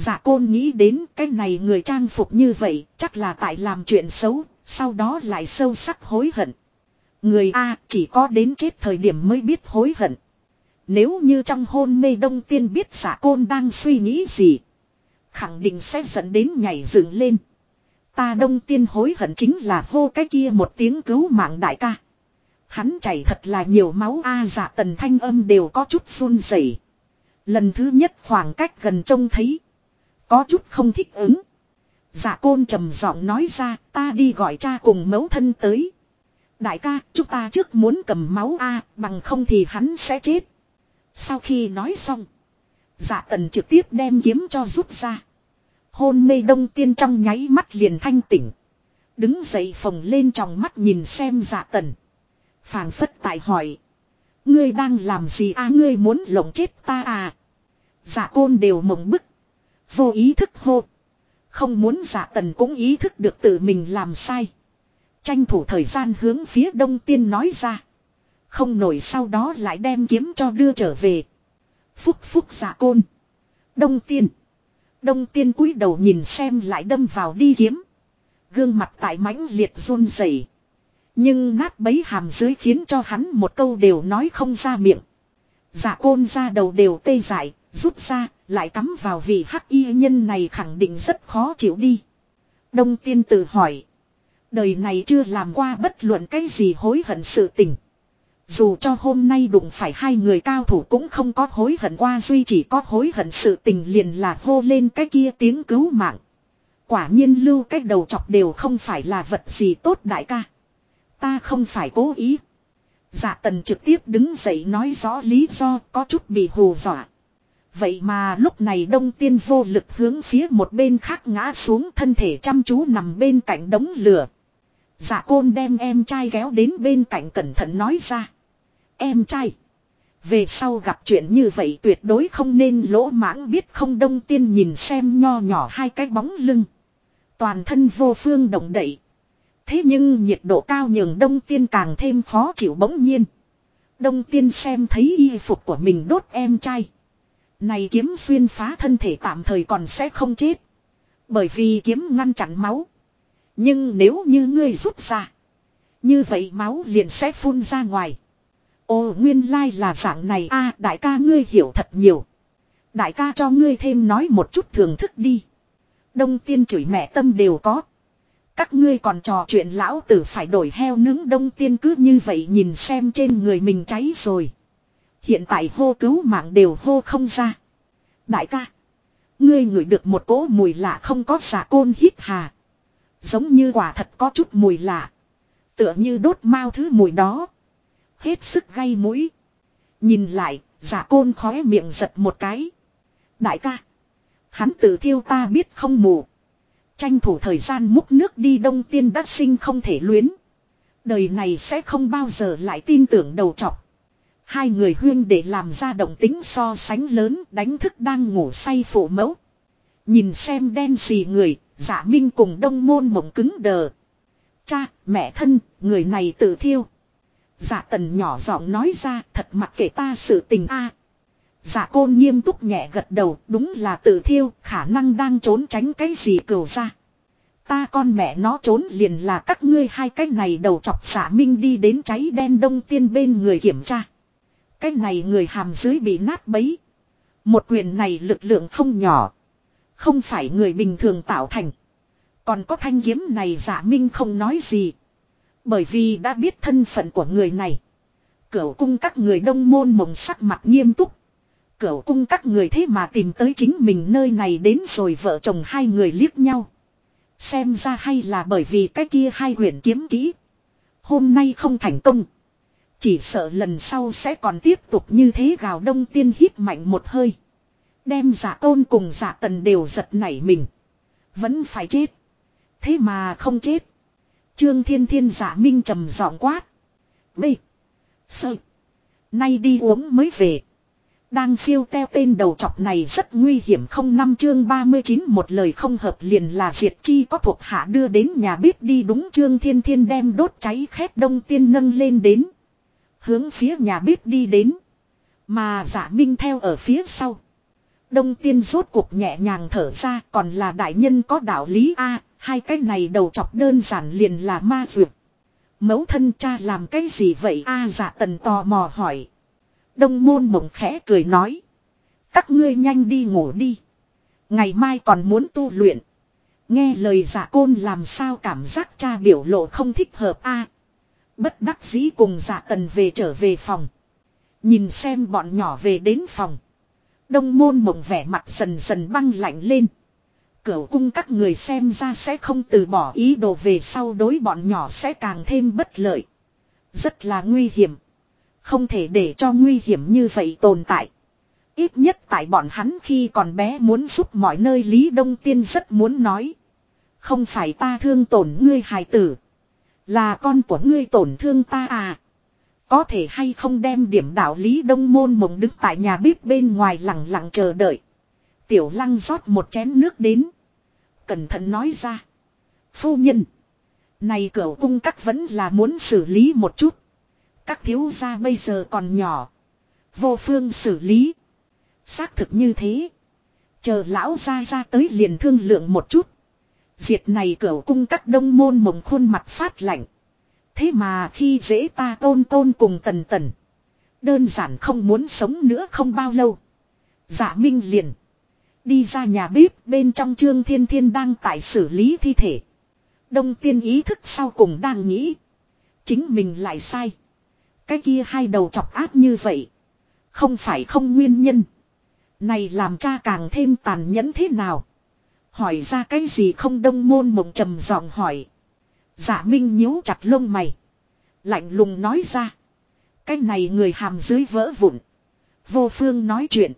Dạ côn nghĩ đến cái này người trang phục như vậy chắc là tại làm chuyện xấu, sau đó lại sâu sắc hối hận. Người A chỉ có đến chết thời điểm mới biết hối hận. Nếu như trong hôn mê đông tiên biết giả côn đang suy nghĩ gì. Khẳng định sẽ dẫn đến nhảy dựng lên. Ta đông tiên hối hận chính là hô cái kia một tiếng cứu mạng đại ca. Hắn chảy thật là nhiều máu A giả tần thanh âm đều có chút run rẩy. Lần thứ nhất khoảng cách gần trông thấy. Có chút không thích ứng. Dạ côn trầm giọng nói ra, ta đi gọi cha cùng mẫu thân tới. Đại ca, chúng ta trước muốn cầm máu A, bằng không thì hắn sẽ chết. Sau khi nói xong. Dạ tần trực tiếp đem kiếm cho rút ra. Hôn mê đông tiên trong nháy mắt liền thanh tỉnh. Đứng dậy phồng lên trong mắt nhìn xem dạ tần. phảng phất tại hỏi. Ngươi đang làm gì à ngươi muốn lộng chết ta à. Dạ côn đều mộng bức. Vô ý thức hô. Không muốn giả tần cũng ý thức được tự mình làm sai. Tranh thủ thời gian hướng phía đông tiên nói ra. Không nổi sau đó lại đem kiếm cho đưa trở về. Phúc phúc giả côn. Đông tiên. Đông tiên cúi đầu nhìn xem lại đâm vào đi kiếm. Gương mặt tại mãnh liệt run rẩy. Nhưng nát bấy hàm dưới khiến cho hắn một câu đều nói không ra miệng. giả côn ra đầu đều tê dại, rút ra, lại cắm vào vị hắc y nhân này khẳng định rất khó chịu đi. Đông tiên tử hỏi. Đời này chưa làm qua bất luận cái gì hối hận sự tình. Dù cho hôm nay đụng phải hai người cao thủ cũng không có hối hận qua, duy chỉ có hối hận sự tình liền là hô lên cái kia tiếng cứu mạng. Quả nhiên lưu cái đầu chọc đều không phải là vật gì tốt đại ca. Ta không phải cố ý. Dạ tần trực tiếp đứng dậy nói rõ lý do có chút bị hù dọa. Vậy mà lúc này đông tiên vô lực hướng phía một bên khác ngã xuống thân thể chăm chú nằm bên cạnh đống lửa. Dạ côn đem em trai kéo đến bên cạnh cẩn thận nói ra. Em trai. Về sau gặp chuyện như vậy tuyệt đối không nên lỗ mãng biết không đông tiên nhìn xem nho nhỏ hai cái bóng lưng. Toàn thân vô phương động đậy. Thế nhưng nhiệt độ cao nhường đông tiên càng thêm khó chịu bỗng nhiên. Đông tiên xem thấy y phục của mình đốt em trai. Này kiếm xuyên phá thân thể tạm thời còn sẽ không chết. Bởi vì kiếm ngăn chặn máu. Nhưng nếu như ngươi rút ra. Như vậy máu liền sẽ phun ra ngoài. Ồ nguyên lai là dạng này a, đại ca ngươi hiểu thật nhiều. Đại ca cho ngươi thêm nói một chút thưởng thức đi. Đông tiên chửi mẹ tâm đều có. Các ngươi còn trò chuyện lão tử phải đổi heo nướng đông tiên cứ như vậy nhìn xem trên người mình cháy rồi. Hiện tại hô cứu mạng đều hô không ra. Đại ca. Ngươi ngửi được một cỗ mùi lạ không có giả côn hít hà. Giống như quả thật có chút mùi lạ. Tựa như đốt mau thứ mùi đó. Hết sức gây mũi. Nhìn lại, giả côn khóe miệng giật một cái. Đại ca. Hắn tự thiêu ta biết không mù. Tranh thủ thời gian múc nước đi đông tiên đắc sinh không thể luyến. Đời này sẽ không bao giờ lại tin tưởng đầu trọc. Hai người huyên để làm ra động tính so sánh lớn đánh thức đang ngủ say phụ mẫu. Nhìn xem đen xì người, giả minh cùng đông môn mộng cứng đờ. Cha, mẹ thân, người này tự thiêu. Giả tần nhỏ giọng nói ra thật mặc kệ ta sự tình a. Giả côn nghiêm túc nhẹ gật đầu đúng là tự thiêu khả năng đang trốn tránh cái gì cừu ra. Ta con mẹ nó trốn liền là các ngươi hai cái này đầu chọc giả minh đi đến cháy đen đông tiên bên người kiểm tra. Cái này người hàm dưới bị nát bấy. Một quyền này lực lượng không nhỏ. Không phải người bình thường tạo thành. Còn có thanh kiếm này giả minh không nói gì. Bởi vì đã biết thân phận của người này. Cửu cung các người đông môn mộng sắc mặt nghiêm túc. Cửu cung các người thế mà tìm tới chính mình nơi này đến rồi vợ chồng hai người liếc nhau. Xem ra hay là bởi vì cái kia hai huyền kiếm kỹ. Hôm nay không thành công. Chỉ sợ lần sau sẽ còn tiếp tục như thế gào đông tiên hít mạnh một hơi. Đem giả tôn cùng giả tần đều giật nảy mình. Vẫn phải chết. Thế mà không chết. Trương thiên thiên giả minh trầm giọng quát. B. Sợ. Nay đi uống mới về. Đang phiêu teo tên đầu chọc này rất nguy hiểm không năm chương 39 một lời không hợp liền là diệt chi có thuộc hạ đưa đến nhà bếp đi đúng chương thiên thiên đem đốt cháy khét đông tiên nâng lên đến. Hướng phía nhà bếp đi đến. Mà giả minh theo ở phía sau. Đông tiên rốt cuộc nhẹ nhàng thở ra còn là đại nhân có đạo lý a hai cái này đầu chọc đơn giản liền là ma dược. Mẫu thân cha làm cái gì vậy a à, tần tò mò hỏi. Đông môn mộng khẽ cười nói. Các ngươi nhanh đi ngủ đi. Ngày mai còn muốn tu luyện. Nghe lời giả côn làm sao cảm giác cha biểu lộ không thích hợp a Bất đắc dĩ cùng giả dạ tần về trở về phòng. Nhìn xem bọn nhỏ về đến phòng. Đông môn mộng vẻ mặt dần dần băng lạnh lên. Cửu cung các người xem ra sẽ không từ bỏ ý đồ về sau đối bọn nhỏ sẽ càng thêm bất lợi. Rất là nguy hiểm. Không thể để cho nguy hiểm như vậy tồn tại. Ít nhất tại bọn hắn khi còn bé muốn giúp mọi nơi Lý Đông Tiên rất muốn nói. Không phải ta thương tổn ngươi hài tử. Là con của ngươi tổn thương ta à. Có thể hay không đem điểm đạo Lý Đông Môn mộng đứng tại nhà bếp bên ngoài lặng lặng chờ đợi. Tiểu lăng rót một chén nước đến. Cẩn thận nói ra. Phu nhân. Này cửa cung các vẫn là muốn xử lý một chút. Các thiếu gia bây giờ còn nhỏ. Vô phương xử lý. Xác thực như thế. Chờ lão ra ra tới liền thương lượng một chút. Diệt này cửa cung các đông môn mộng khuôn mặt phát lạnh. Thế mà khi dễ ta tôn tôn cùng tần tần. Đơn giản không muốn sống nữa không bao lâu. Giả minh liền. Đi ra nhà bếp bên trong trương thiên thiên đang tại xử lý thi thể. Đông tiên ý thức sau cùng đang nghĩ. Chính mình lại sai. Cái kia hai đầu chọc ác như vậy. Không phải không nguyên nhân. Này làm cha càng thêm tàn nhẫn thế nào. Hỏi ra cái gì không đông môn mộng trầm giọng hỏi. Giả minh nhíu chặt lông mày. Lạnh lùng nói ra. Cái này người hàm dưới vỡ vụn. Vô phương nói chuyện.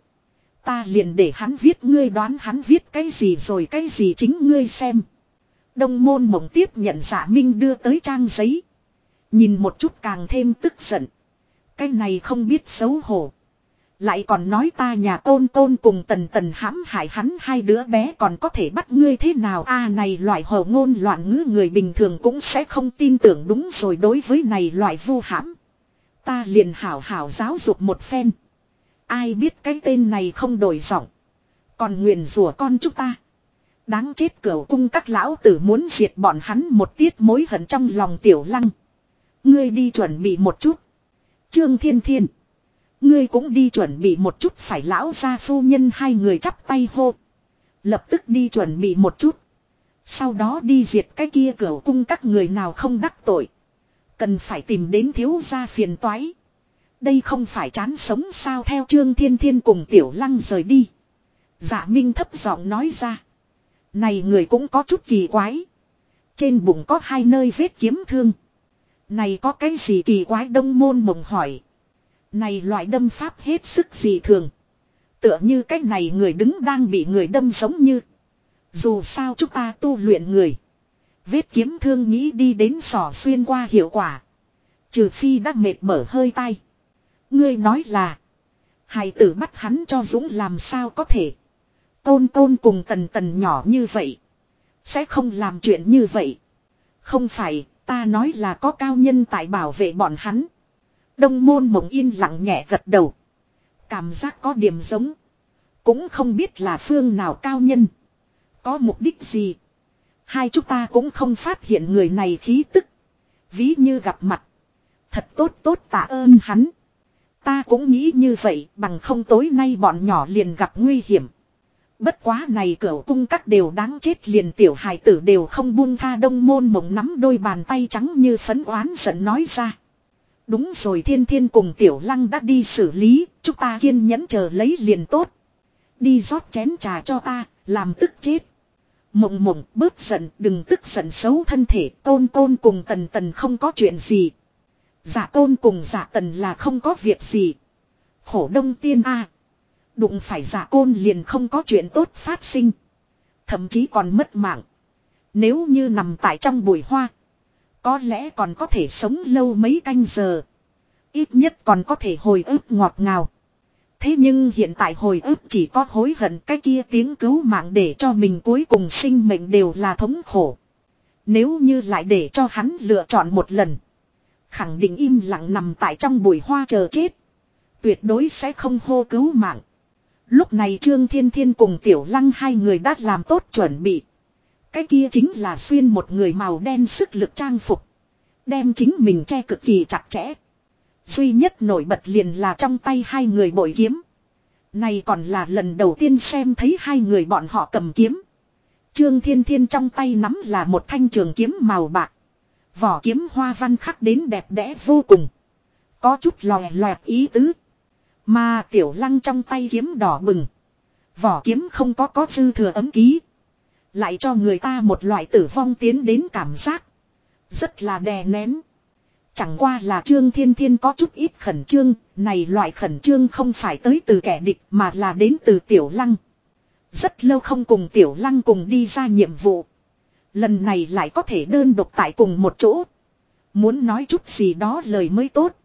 Ta liền để hắn viết, ngươi đoán hắn viết cái gì rồi cái gì chính ngươi xem. Đông môn mộng tiếp nhận giả minh đưa tới trang giấy. Nhìn một chút càng thêm tức giận. Cái này không biết xấu hổ. Lại còn nói ta nhà tôn tôn cùng tần tần hãm hại hắn, hai đứa bé còn có thể bắt ngươi thế nào a này loại hồ ngôn loạn ngữ người bình thường cũng sẽ không tin tưởng đúng rồi, đối với này loại vu hãm. Ta liền hảo hảo giáo dục một phen. Ai biết cái tên này không đổi giọng. Còn nguyền rủa con chúng ta. Đáng chết cửa cung các lão tử muốn diệt bọn hắn một tiết mối hận trong lòng tiểu lăng. Ngươi đi chuẩn bị một chút. Trương Thiên Thiên. Ngươi cũng đi chuẩn bị một chút, phải lão gia phu nhân hai người chắp tay hô. Lập tức đi chuẩn bị một chút. Sau đó đi diệt cái kia cửa cung các người nào không đắc tội. Cần phải tìm đến thiếu gia phiền toái. Đây không phải chán sống sao, theo Trương Thiên Thiên cùng Tiểu Lăng rời đi. Dạ Minh thấp giọng nói ra. Này người cũng có chút kỳ quái. Trên bụng có hai nơi vết kiếm thương. Này có cái gì kỳ quái, đông môn mộng hỏi. Này loại đâm pháp hết sức dị thường. Tựa như cách này người đứng đang bị người đâm giống như. Dù sao chúng ta tu luyện người. Vết kiếm thương nghĩ đi đến sỏ xuyên qua hiệu quả. Trừ phi đã mệt mở hơi tay. Ngươi nói là. Hài tử bắt hắn cho Dũng làm sao có thể. Tôn tôn cùng tần tần nhỏ như vậy. Sẽ không làm chuyện như vậy. Không phải, ta nói là có cao nhân tại bảo vệ bọn hắn. Đông môn mộng yên lặng nhẹ gật đầu. Cảm giác có điểm giống. Cũng không biết là phương nào cao nhân. Có mục đích gì. Hai chúng ta cũng không phát hiện người này khí tức. Ví như gặp mặt. Thật tốt tốt tạ ơn hắn. Ta cũng nghĩ như vậy, bằng không tối nay bọn nhỏ liền gặp nguy hiểm. Bất quá này cửa cung các đều đáng chết liền tiểu hài tử đều không buông tha đông môn mộng nắm đôi bàn tay trắng như phấn oán giận nói ra. Đúng rồi thiên thiên cùng tiểu lăng đã đi xử lý, chúng ta kiên nhẫn chờ lấy liền tốt. Đi rót chén trà cho ta, làm tức chết. Mộng mộng bớt giận, đừng tức giận xấu thân thể, tôn tôn cùng tần tần không có chuyện gì. Giả tôn cùng giả tần là không có việc gì. Khổ đông tiên a Đụng phải giả côn liền không có chuyện tốt phát sinh. Thậm chí còn mất mạng. Nếu như nằm tại trong bụi hoa. Có lẽ còn có thể sống lâu mấy canh giờ. Ít nhất còn có thể hồi ức ngọt ngào. Thế nhưng hiện tại hồi ức chỉ có hối hận cái kia tiếng cứu mạng để cho mình cuối cùng sinh mệnh đều là thống khổ. Nếu như lại để cho hắn lựa chọn một lần. Khẳng định im lặng nằm tại trong bụi hoa chờ chết. Tuyệt đối sẽ không hô cứu mạng. Lúc này Trương Thiên Thiên cùng Tiểu Lăng hai người đã làm tốt chuẩn bị. Cái kia chính là xuyên một người màu đen sức lực trang phục. Đem chính mình che cực kỳ chặt chẽ. Duy nhất nổi bật liền là trong tay hai người bội kiếm. Này còn là lần đầu tiên xem thấy hai người bọn họ cầm kiếm. Trương Thiên Thiên trong tay nắm là một thanh trường kiếm màu bạc. Vỏ kiếm hoa văn khắc đến đẹp đẽ vô cùng. Có chút lòe loẹt ý tứ. Mà tiểu lăng trong tay kiếm đỏ bừng. Vỏ kiếm không có có dư thừa ấm ký. Lại cho người ta một loại tử vong tiến đến cảm giác. Rất là đè nén. Chẳng qua là Trương Thiên Thiên có chút ít khẩn trương, này loại khẩn trương không phải tới từ kẻ địch mà là đến từ Tiểu Lăng. Rất lâu không cùng Tiểu Lăng cùng đi ra nhiệm vụ. Lần này lại có thể đơn độc tại cùng một chỗ. Muốn nói chút gì đó lời mới tốt.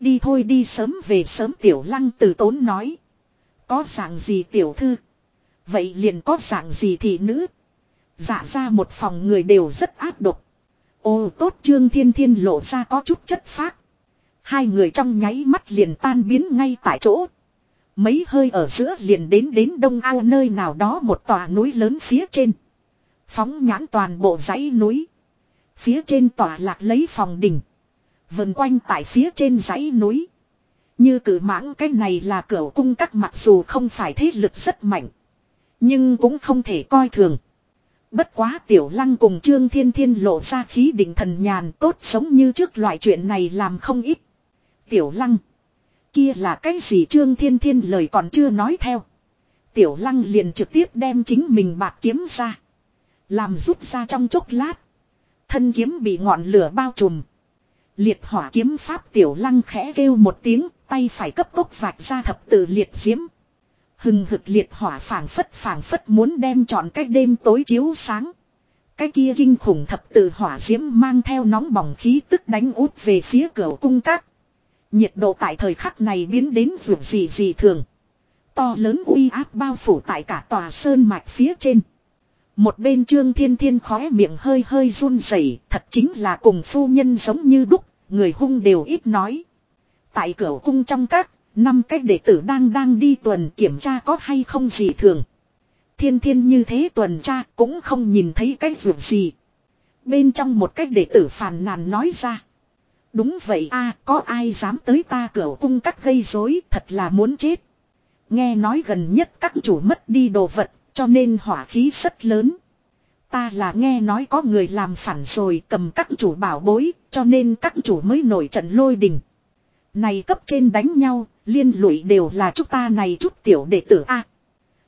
Đi thôi đi sớm về sớm Tiểu Lăng từ tốn nói. Có dạng gì Tiểu Thư? Vậy liền có dạng gì thị nữ? Dạ ra một phòng người đều rất áp độc. Ô, tốt Trương Thiên Thiên lộ ra có chút chất phác. Hai người trong nháy mắt liền tan biến ngay tại chỗ. Mấy hơi ở giữa liền đến đến đông ao nơi nào đó một tòa núi lớn phía trên. Phóng nhãn toàn bộ dãy núi. Phía trên tòa lạc lấy phòng đỉnh. Vần quanh tại phía trên dãy núi. Như cử mãng cái này là cửa cung các mặc dù không phải thế lực rất mạnh. Nhưng cũng không thể coi thường. Bất quá tiểu lăng cùng Trương Thiên Thiên lộ ra khí định thần nhàn tốt sống như trước loại chuyện này làm không ít. Tiểu lăng. Kia là cái gì Trương Thiên Thiên lời còn chưa nói theo. Tiểu lăng liền trực tiếp đem chính mình bạc kiếm ra. Làm rút ra trong chốc lát. Thân kiếm bị ngọn lửa bao trùm. Liệt hỏa kiếm pháp tiểu lăng khẽ kêu một tiếng, tay phải cấp tốc vạch ra thập tự liệt diễm. Hừng hực liệt hỏa phảng phất phảng phất muốn đem chọn cái đêm tối chiếu sáng. Cái kia kinh khủng thập tự hỏa diễm mang theo nóng bỏng khí tức đánh út về phía cửa cung các. Nhiệt độ tại thời khắc này biến đến vượt gì gì thường. To lớn uy áp bao phủ tại cả tòa sơn mạch phía trên. Một bên trương thiên thiên khóe miệng hơi hơi run rẩy, thật chính là cùng phu nhân giống như đúc, người hung đều ít nói. Tại cửa cung trong các, năm cách đệ tử đang đang đi tuần kiểm tra có hay không gì thường. Thiên thiên như thế tuần tra cũng không nhìn thấy cái ruộng gì. Bên trong một cách đệ tử phàn nàn nói ra. Đúng vậy a, có ai dám tới ta cửa cung các gây rối, thật là muốn chết. Nghe nói gần nhất các chủ mất đi đồ vật, cho nên hỏa khí rất lớn. Ta là nghe nói có người làm phản rồi cầm các chủ bảo bối, cho nên các chủ mới nổi trận lôi đình. Này cấp trên đánh nhau, liên lụy đều là chúng ta này chút tiểu đệ tử a.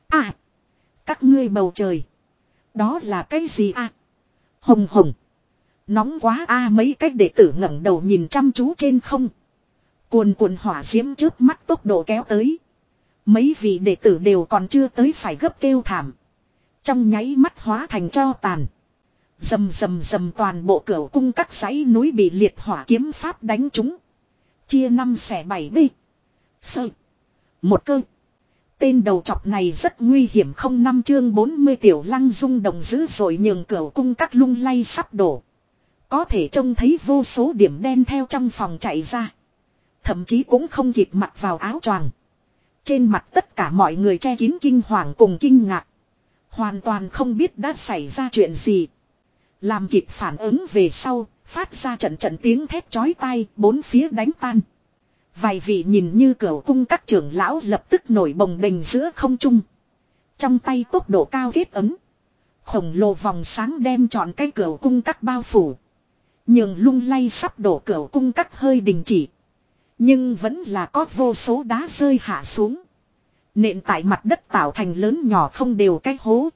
À, các ngươi bầu trời. Đó là cái gì a? Hồng hồng. Nóng quá a mấy cách đệ tử ngẩng đầu nhìn chăm chú trên không. Cuồn cuộn hỏa diễm trước mắt tốc độ kéo tới. Mấy vị đệ tử đều còn chưa tới phải gấp kêu thảm. Trong nháy mắt hóa thành cho tàn. Dầm dầm dầm toàn bộ cửa cung các dãy núi bị liệt hỏa kiếm pháp đánh trúng. Chia năm xẻ bảy đi. Sơ. Một cơ. Tên đầu chọc này rất nguy hiểm không năm chương 40 tiểu lăng rung động dữ rồi nhường cửa cung các lung lay sắp đổ. Có thể trông thấy vô số điểm đen theo trong phòng chạy ra. Thậm chí cũng không kịp mặc vào áo choàng. Trên mặt tất cả mọi người che kín kinh hoàng cùng kinh ngạc. Hoàn toàn không biết đã xảy ra chuyện gì. Làm kịp phản ứng về sau, phát ra trận trận tiếng thét chói tai, bốn phía đánh tan. Vài vị nhìn như cửa cung các trưởng lão lập tức nổi bồng bềnh giữa không trung. Trong tay tốc độ cao kết ấm. Khổng lồ vòng sáng đem trọn cái cửa cung các bao phủ. Nhưng lung lay sắp đổ cửa cung các hơi đình chỉ. Nhưng vẫn là có vô số đá rơi hạ xuống. Nện tại mặt đất tạo thành lớn nhỏ không đều cái hố.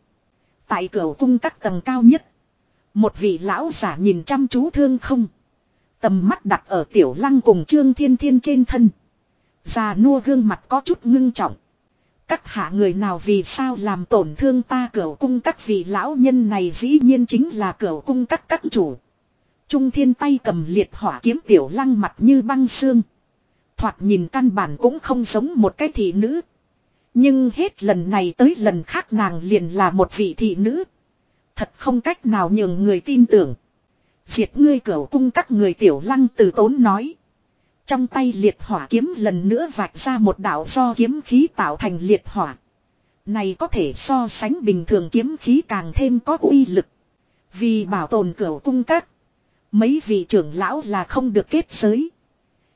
Tại cửa cung các tầng cao nhất. Một vị lão giả nhìn chăm chú thương không. Tầm mắt đặt ở tiểu lăng cùng trương thiên thiên trên thân. Già nua gương mặt có chút ngưng trọng. Các hạ người nào vì sao làm tổn thương ta cửa cung các vị lão nhân này dĩ nhiên chính là cửa cung các các chủ. Trung thiên tay cầm liệt hỏa kiếm tiểu lăng mặt như băng xương. Thoạt nhìn căn bản cũng không giống một cái thị nữ. Nhưng hết lần này tới lần khác nàng liền là một vị thị nữ. Thật không cách nào nhường người tin tưởng. Diệt ngươi cửa cung các người tiểu lăng từ tốn nói. Trong tay liệt hỏa kiếm lần nữa vạch ra một đạo do kiếm khí tạo thành liệt hỏa. Này có thể so sánh bình thường kiếm khí càng thêm có uy lực. Vì bảo tồn cửa cung các. Mấy vị trưởng lão là không được kết giới.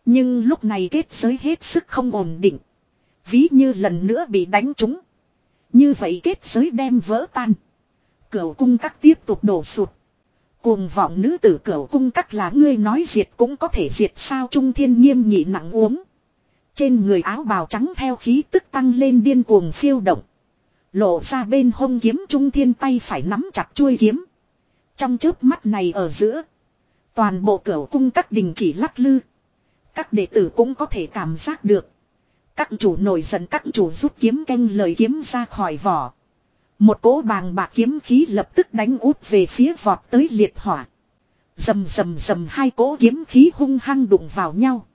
Nhưng lúc này kết giới hết sức không ổn định. Ví như lần nữa bị đánh trúng. Như vậy kết giới đem vỡ tan. Cửu cung các tiếp tục đổ sụt. Cuồng vọng nữ tử cửu cung các là ngươi nói diệt cũng có thể diệt sao trung thiên nghiêm nhị nặng uống. Trên người áo bào trắng theo khí tức tăng lên điên cuồng phiêu động. Lộ ra bên hông kiếm, trung thiên tay phải nắm chặt chuôi kiếm. Trong chớp mắt này ở giữa. Toàn bộ cửu cung các đình chỉ lắc lư. Các đệ tử cũng có thể cảm giác được. Các chủ nổi giận, các chủ rút kiếm canh lời kiếm ra khỏi vỏ. Một cỗ bàng bạc kiếm khí lập tức đánh út về phía vọt tới liệt hỏa. Dầm dầm dầm hai cỗ kiếm khí hung hăng đụng vào nhau.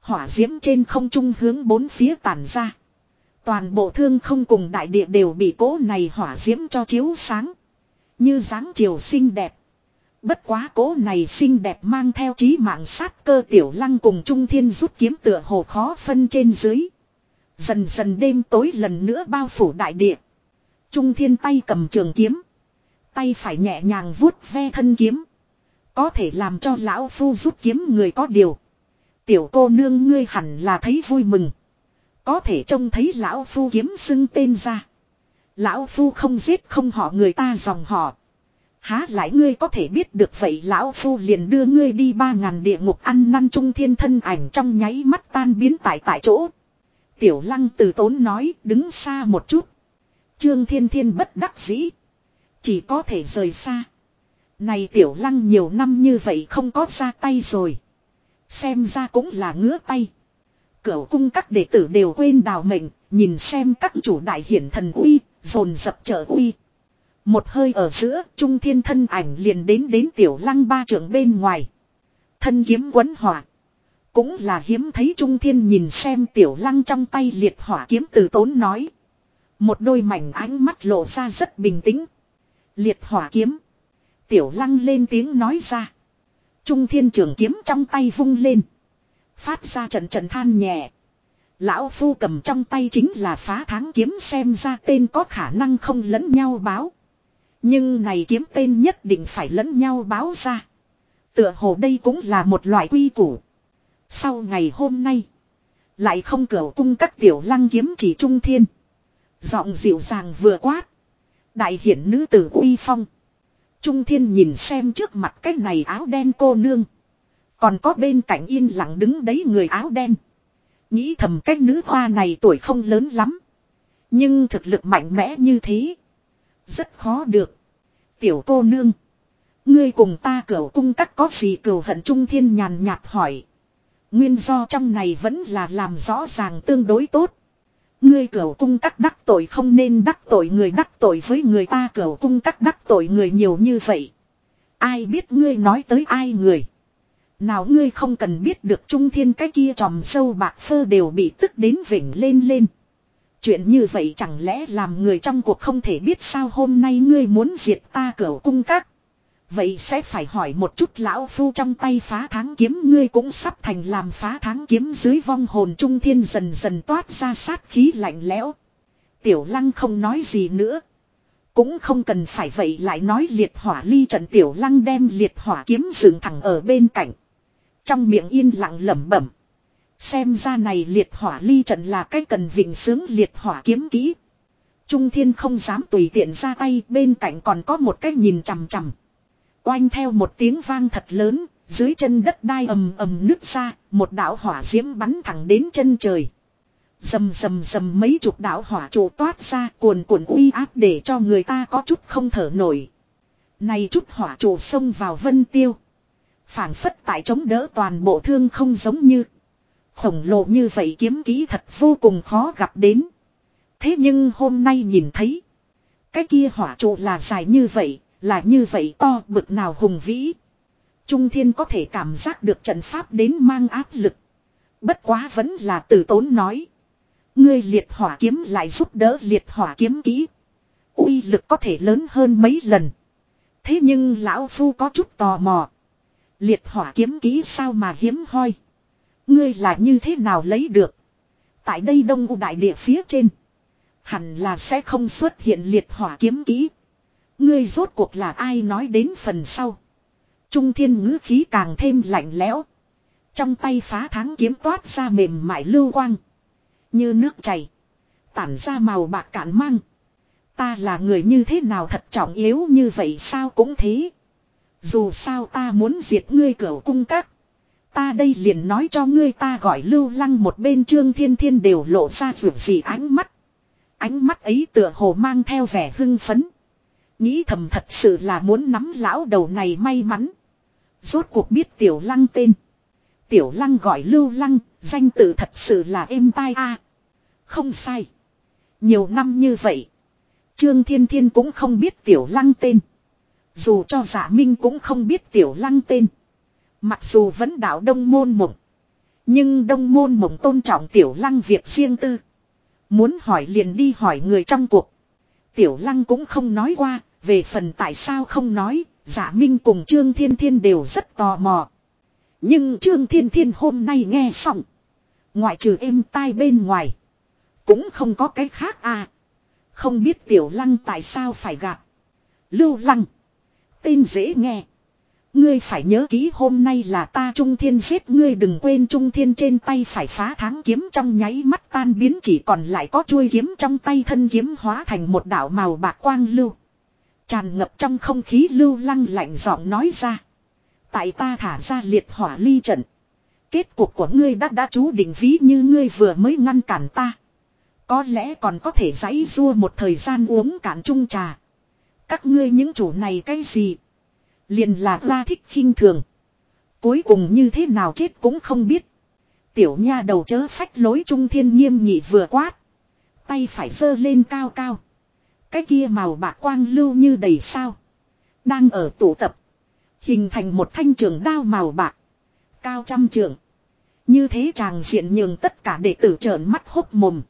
Hỏa diễm trên không trung hướng bốn phía tản ra. Toàn bộ thương không cùng đại địa đều bị cỗ này hỏa diễm cho chiếu sáng. Như dáng chiều xinh đẹp. Bất quá cố này xinh đẹp mang theo trí mạng sát cơ tiểu lăng cùng trung thiên rút kiếm tựa hồ khó phân trên dưới. Dần dần đêm tối lần nữa bao phủ đại địa. Trung thiên tay cầm trường kiếm. Tay phải nhẹ nhàng vuốt ve thân kiếm. Có thể làm cho lão phu rút kiếm người có điều. Tiểu cô nương ngươi hẳn là thấy vui mừng. Có thể trông thấy lão phu kiếm xưng tên ra. Lão phu không giết không họ người ta dòng họ. Há lại ngươi có thể biết được vậy lão phu liền đưa ngươi đi ba ngàn địa ngục ăn năn trung thiên thân ảnh trong nháy mắt tan biến tại tại chỗ. Tiểu lăng từ tốn nói, đứng xa một chút. Trương thiên thiên bất đắc dĩ. Chỉ có thể rời xa. Này tiểu lăng nhiều năm như vậy không có ra tay rồi. Xem ra cũng là ngứa tay. Cửu cung các đệ tử đều quên đào mệnh, nhìn xem các chủ đại hiển thần uy, dồn dập trợ uy. Một hơi ở giữa, trung thiên thân ảnh liền đến đến tiểu lăng ba trưởng bên ngoài. Thân kiếm quấn hỏa. Cũng là hiếm thấy trung thiên nhìn xem tiểu lăng trong tay liệt hỏa kiếm từ tốn nói. Một đôi mảnh ánh mắt lộ ra rất bình tĩnh. Liệt hỏa kiếm. Tiểu lăng lên tiếng nói ra. Trung thiên trường kiếm trong tay vung lên. Phát ra trận trận than nhẹ. Lão phu cầm trong tay chính là phá tháng kiếm xem ra tên có khả năng không lẫn nhau báo. Nhưng này kiếm tên nhất định phải lẫn nhau báo ra. Tựa hồ đây cũng là một loại quy củ. Sau ngày hôm nay. Lại không cửa cung các tiểu lăng kiếm chỉ trung thiên. Giọng dịu dàng vừa quát. Đại hiển nữ tử uy phong. Trung thiên nhìn xem trước mặt cái này áo đen cô nương. Còn có bên cạnh yên lặng đứng đấy người áo đen. Nghĩ thầm cái nữ hoa này tuổi không lớn lắm. Nhưng thực lực mạnh mẽ như thế. Rất khó được. Tiểu cô nương. Ngươi cùng ta cửu cung các có gì cửu hận trung thiên nhàn nhạt hỏi. Nguyên do trong này vẫn là làm rõ ràng tương đối tốt. Ngươi cửu cung các đắc tội không nên đắc tội người đắc tội với người ta cửu cung các đắc tội người nhiều như vậy. Ai biết ngươi nói tới ai người. Nào ngươi không cần biết được trung thiên cái kia tròm sâu bạc phơ đều bị tức đến vỉnh lên lên. Chuyện như vậy chẳng lẽ làm người trong cuộc không thể biết sao hôm nay ngươi muốn diệt ta cửu cung các. Vậy sẽ phải hỏi một chút lão phu trong tay phá tháng kiếm ngươi cũng sắp thành làm phá tháng kiếm dưới vong hồn trung thiên dần dần toát ra sát khí lạnh lẽo. Tiểu lăng không nói gì nữa. Cũng không cần phải vậy lại nói liệt hỏa ly trận tiểu lăng đem liệt hỏa kiếm dựng thẳng ở bên cạnh. Trong miệng yên lặng lẩm bẩm. Xem ra này liệt hỏa ly trận là cái cần vịnh sướng liệt hỏa kiếm kỹ. Trung thiên không dám tùy tiện ra tay, bên cạnh còn có một cái nhìn chằm chằm. Oanh theo một tiếng vang thật lớn, dưới chân đất đai ầm ầm nứt ra, một đạo hỏa diễm bắn thẳng đến chân trời. Dầm dầm dầm mấy chục đạo hỏa trụ toát ra cuồn cuộn uy áp để cho người ta có chút không thở nổi. Này chút hỏa trụ xông vào vân tiêu. phảng phất tại chống đỡ toàn bộ thương không giống như. Khổng lồ như vậy kiếm ký thật vô cùng khó gặp đến. Thế nhưng hôm nay nhìn thấy. Cái kia hỏa trụ là dài như vậy, là như vậy to bực nào hùng vĩ. Trung thiên có thể cảm giác được trận pháp đến mang áp lực. Bất quá vẫn là tử tốn nói. Ngươi liệt hỏa kiếm lại giúp đỡ liệt hỏa kiếm kỹ. uy lực có thể lớn hơn mấy lần. Thế nhưng lão phu có chút tò mò. Liệt hỏa kiếm kỹ sao mà hiếm hoi. Ngươi là như thế nào lấy được? Tại đây đông u đại địa phía trên. Hẳn là sẽ không xuất hiện liệt hỏa kiếm kỹ. Ngươi rốt cuộc là ai nói đến phần sau. Trung thiên ngữ khí càng thêm lạnh lẽo. Trong tay phá tháng kiếm toát ra mềm mại lưu quang. Như nước chảy. Tản ra màu bạc cạn mang. Ta là người như thế nào thật trọng yếu như vậy sao cũng thế. Dù sao ta muốn diệt ngươi cửa cung các. Ta đây liền nói cho ngươi ta gọi lưu lăng một bên trương thiên thiên đều lộ ra rượu gì ánh mắt. Ánh mắt ấy tựa hồ mang theo vẻ hưng phấn. Nghĩ thầm thật sự là muốn nắm lão đầu này may mắn. Rốt cuộc biết tiểu lăng tên. Tiểu lăng gọi lưu lăng, danh tự thật sự là êm tai a. Không sai. Nhiều năm như vậy. Trương Thiên Thiên cũng không biết tiểu lăng tên. Dù cho giả minh cũng không biết tiểu lăng tên. Mặc dù vẫn đạo đông môn mộng. Nhưng đông môn mộng tôn trọng tiểu lăng việc riêng tư. Muốn hỏi liền đi hỏi người trong cuộc. Tiểu lăng cũng không nói qua, về phần tại sao không nói, giả minh cùng Trương Thiên Thiên đều rất tò mò. Nhưng Trương Thiên Thiên hôm nay nghe xong. Ngoại trừ êm tai bên ngoài. Cũng không có cái khác à. Không biết tiểu lăng tại sao phải gặp. Lưu lăng. Tên dễ nghe. Ngươi phải nhớ kỹ hôm nay là ta trung thiên giết ngươi đừng quên trung thiên trên tay phải phá tháng kiếm trong nháy mắt tan biến chỉ còn lại có chuôi kiếm trong tay thân kiếm hóa thành một đảo màu bạc quang lưu. Tràn ngập trong không khí lưu lăng lạnh giọng nói ra. Tại ta thả ra liệt hỏa ly trận. Kết cục của ngươi đã đã chú định ví như ngươi vừa mới ngăn cản ta. Có lẽ còn có thể giãy rua một thời gian uống cạn chung trà. Các ngươi những chủ này cái gì? Liền là ra thích khinh thường. Cuối cùng như thế nào chết cũng không biết. Tiểu nha đầu chớ phách lối trung thiên nghiêm nghị vừa quát. Tay phải giơ lên cao cao. Cái kia màu bạc quang lưu như đầy sao. Đang ở tụ tập. Hình thành một thanh trường đao màu bạc. Cao trăm trường. Như thế chàng diện nhường tất cả đệ tử trợn mắt hốc mồm.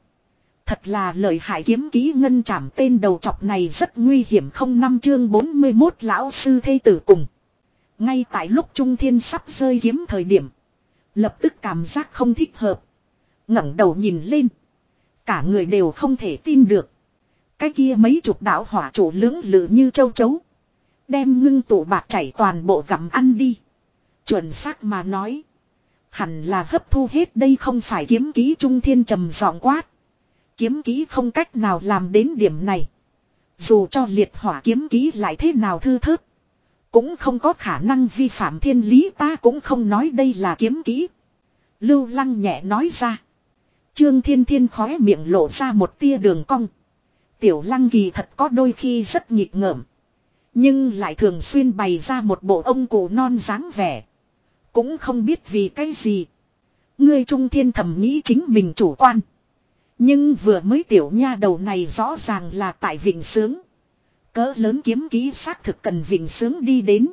Thật là lời hại kiếm ký ngân chảm tên đầu chọc này rất nguy hiểm không năm chương 41 lão sư thây tử cùng. Ngay tại lúc Trung Thiên sắp rơi kiếm thời điểm. Lập tức cảm giác không thích hợp. ngẩng đầu nhìn lên. Cả người đều không thể tin được. Cái kia mấy chục đạo hỏa chủ lưỡng lự như châu chấu. Đem ngưng tụ bạc chảy toàn bộ gặm ăn đi. Chuẩn xác mà nói. Hẳn là hấp thu hết đây không phải kiếm ký trung thiên trầm giọng quát. Kiếm ký không cách nào làm đến điểm này. Dù cho liệt hỏa kiếm ký lại thế nào thư thớt. Cũng không có khả năng vi phạm thiên lý ta cũng không nói đây là kiếm ký Lưu lăng nhẹ nói ra. Trương thiên thiên khóe miệng lộ ra một tia đường cong. Tiểu lăng kỳ thật có đôi khi rất nhịp ngợm. Nhưng lại thường xuyên bày ra một bộ ông cụ non dáng vẻ. Cũng không biết vì cái gì. Ngươi trung thiên thầm nghĩ chính mình chủ quan. Nhưng vừa mới tiểu nha đầu này rõ ràng là tại vịnh sướng. Cỡ lớn kiếm ký xác thực cần vịnh sướng đi đến.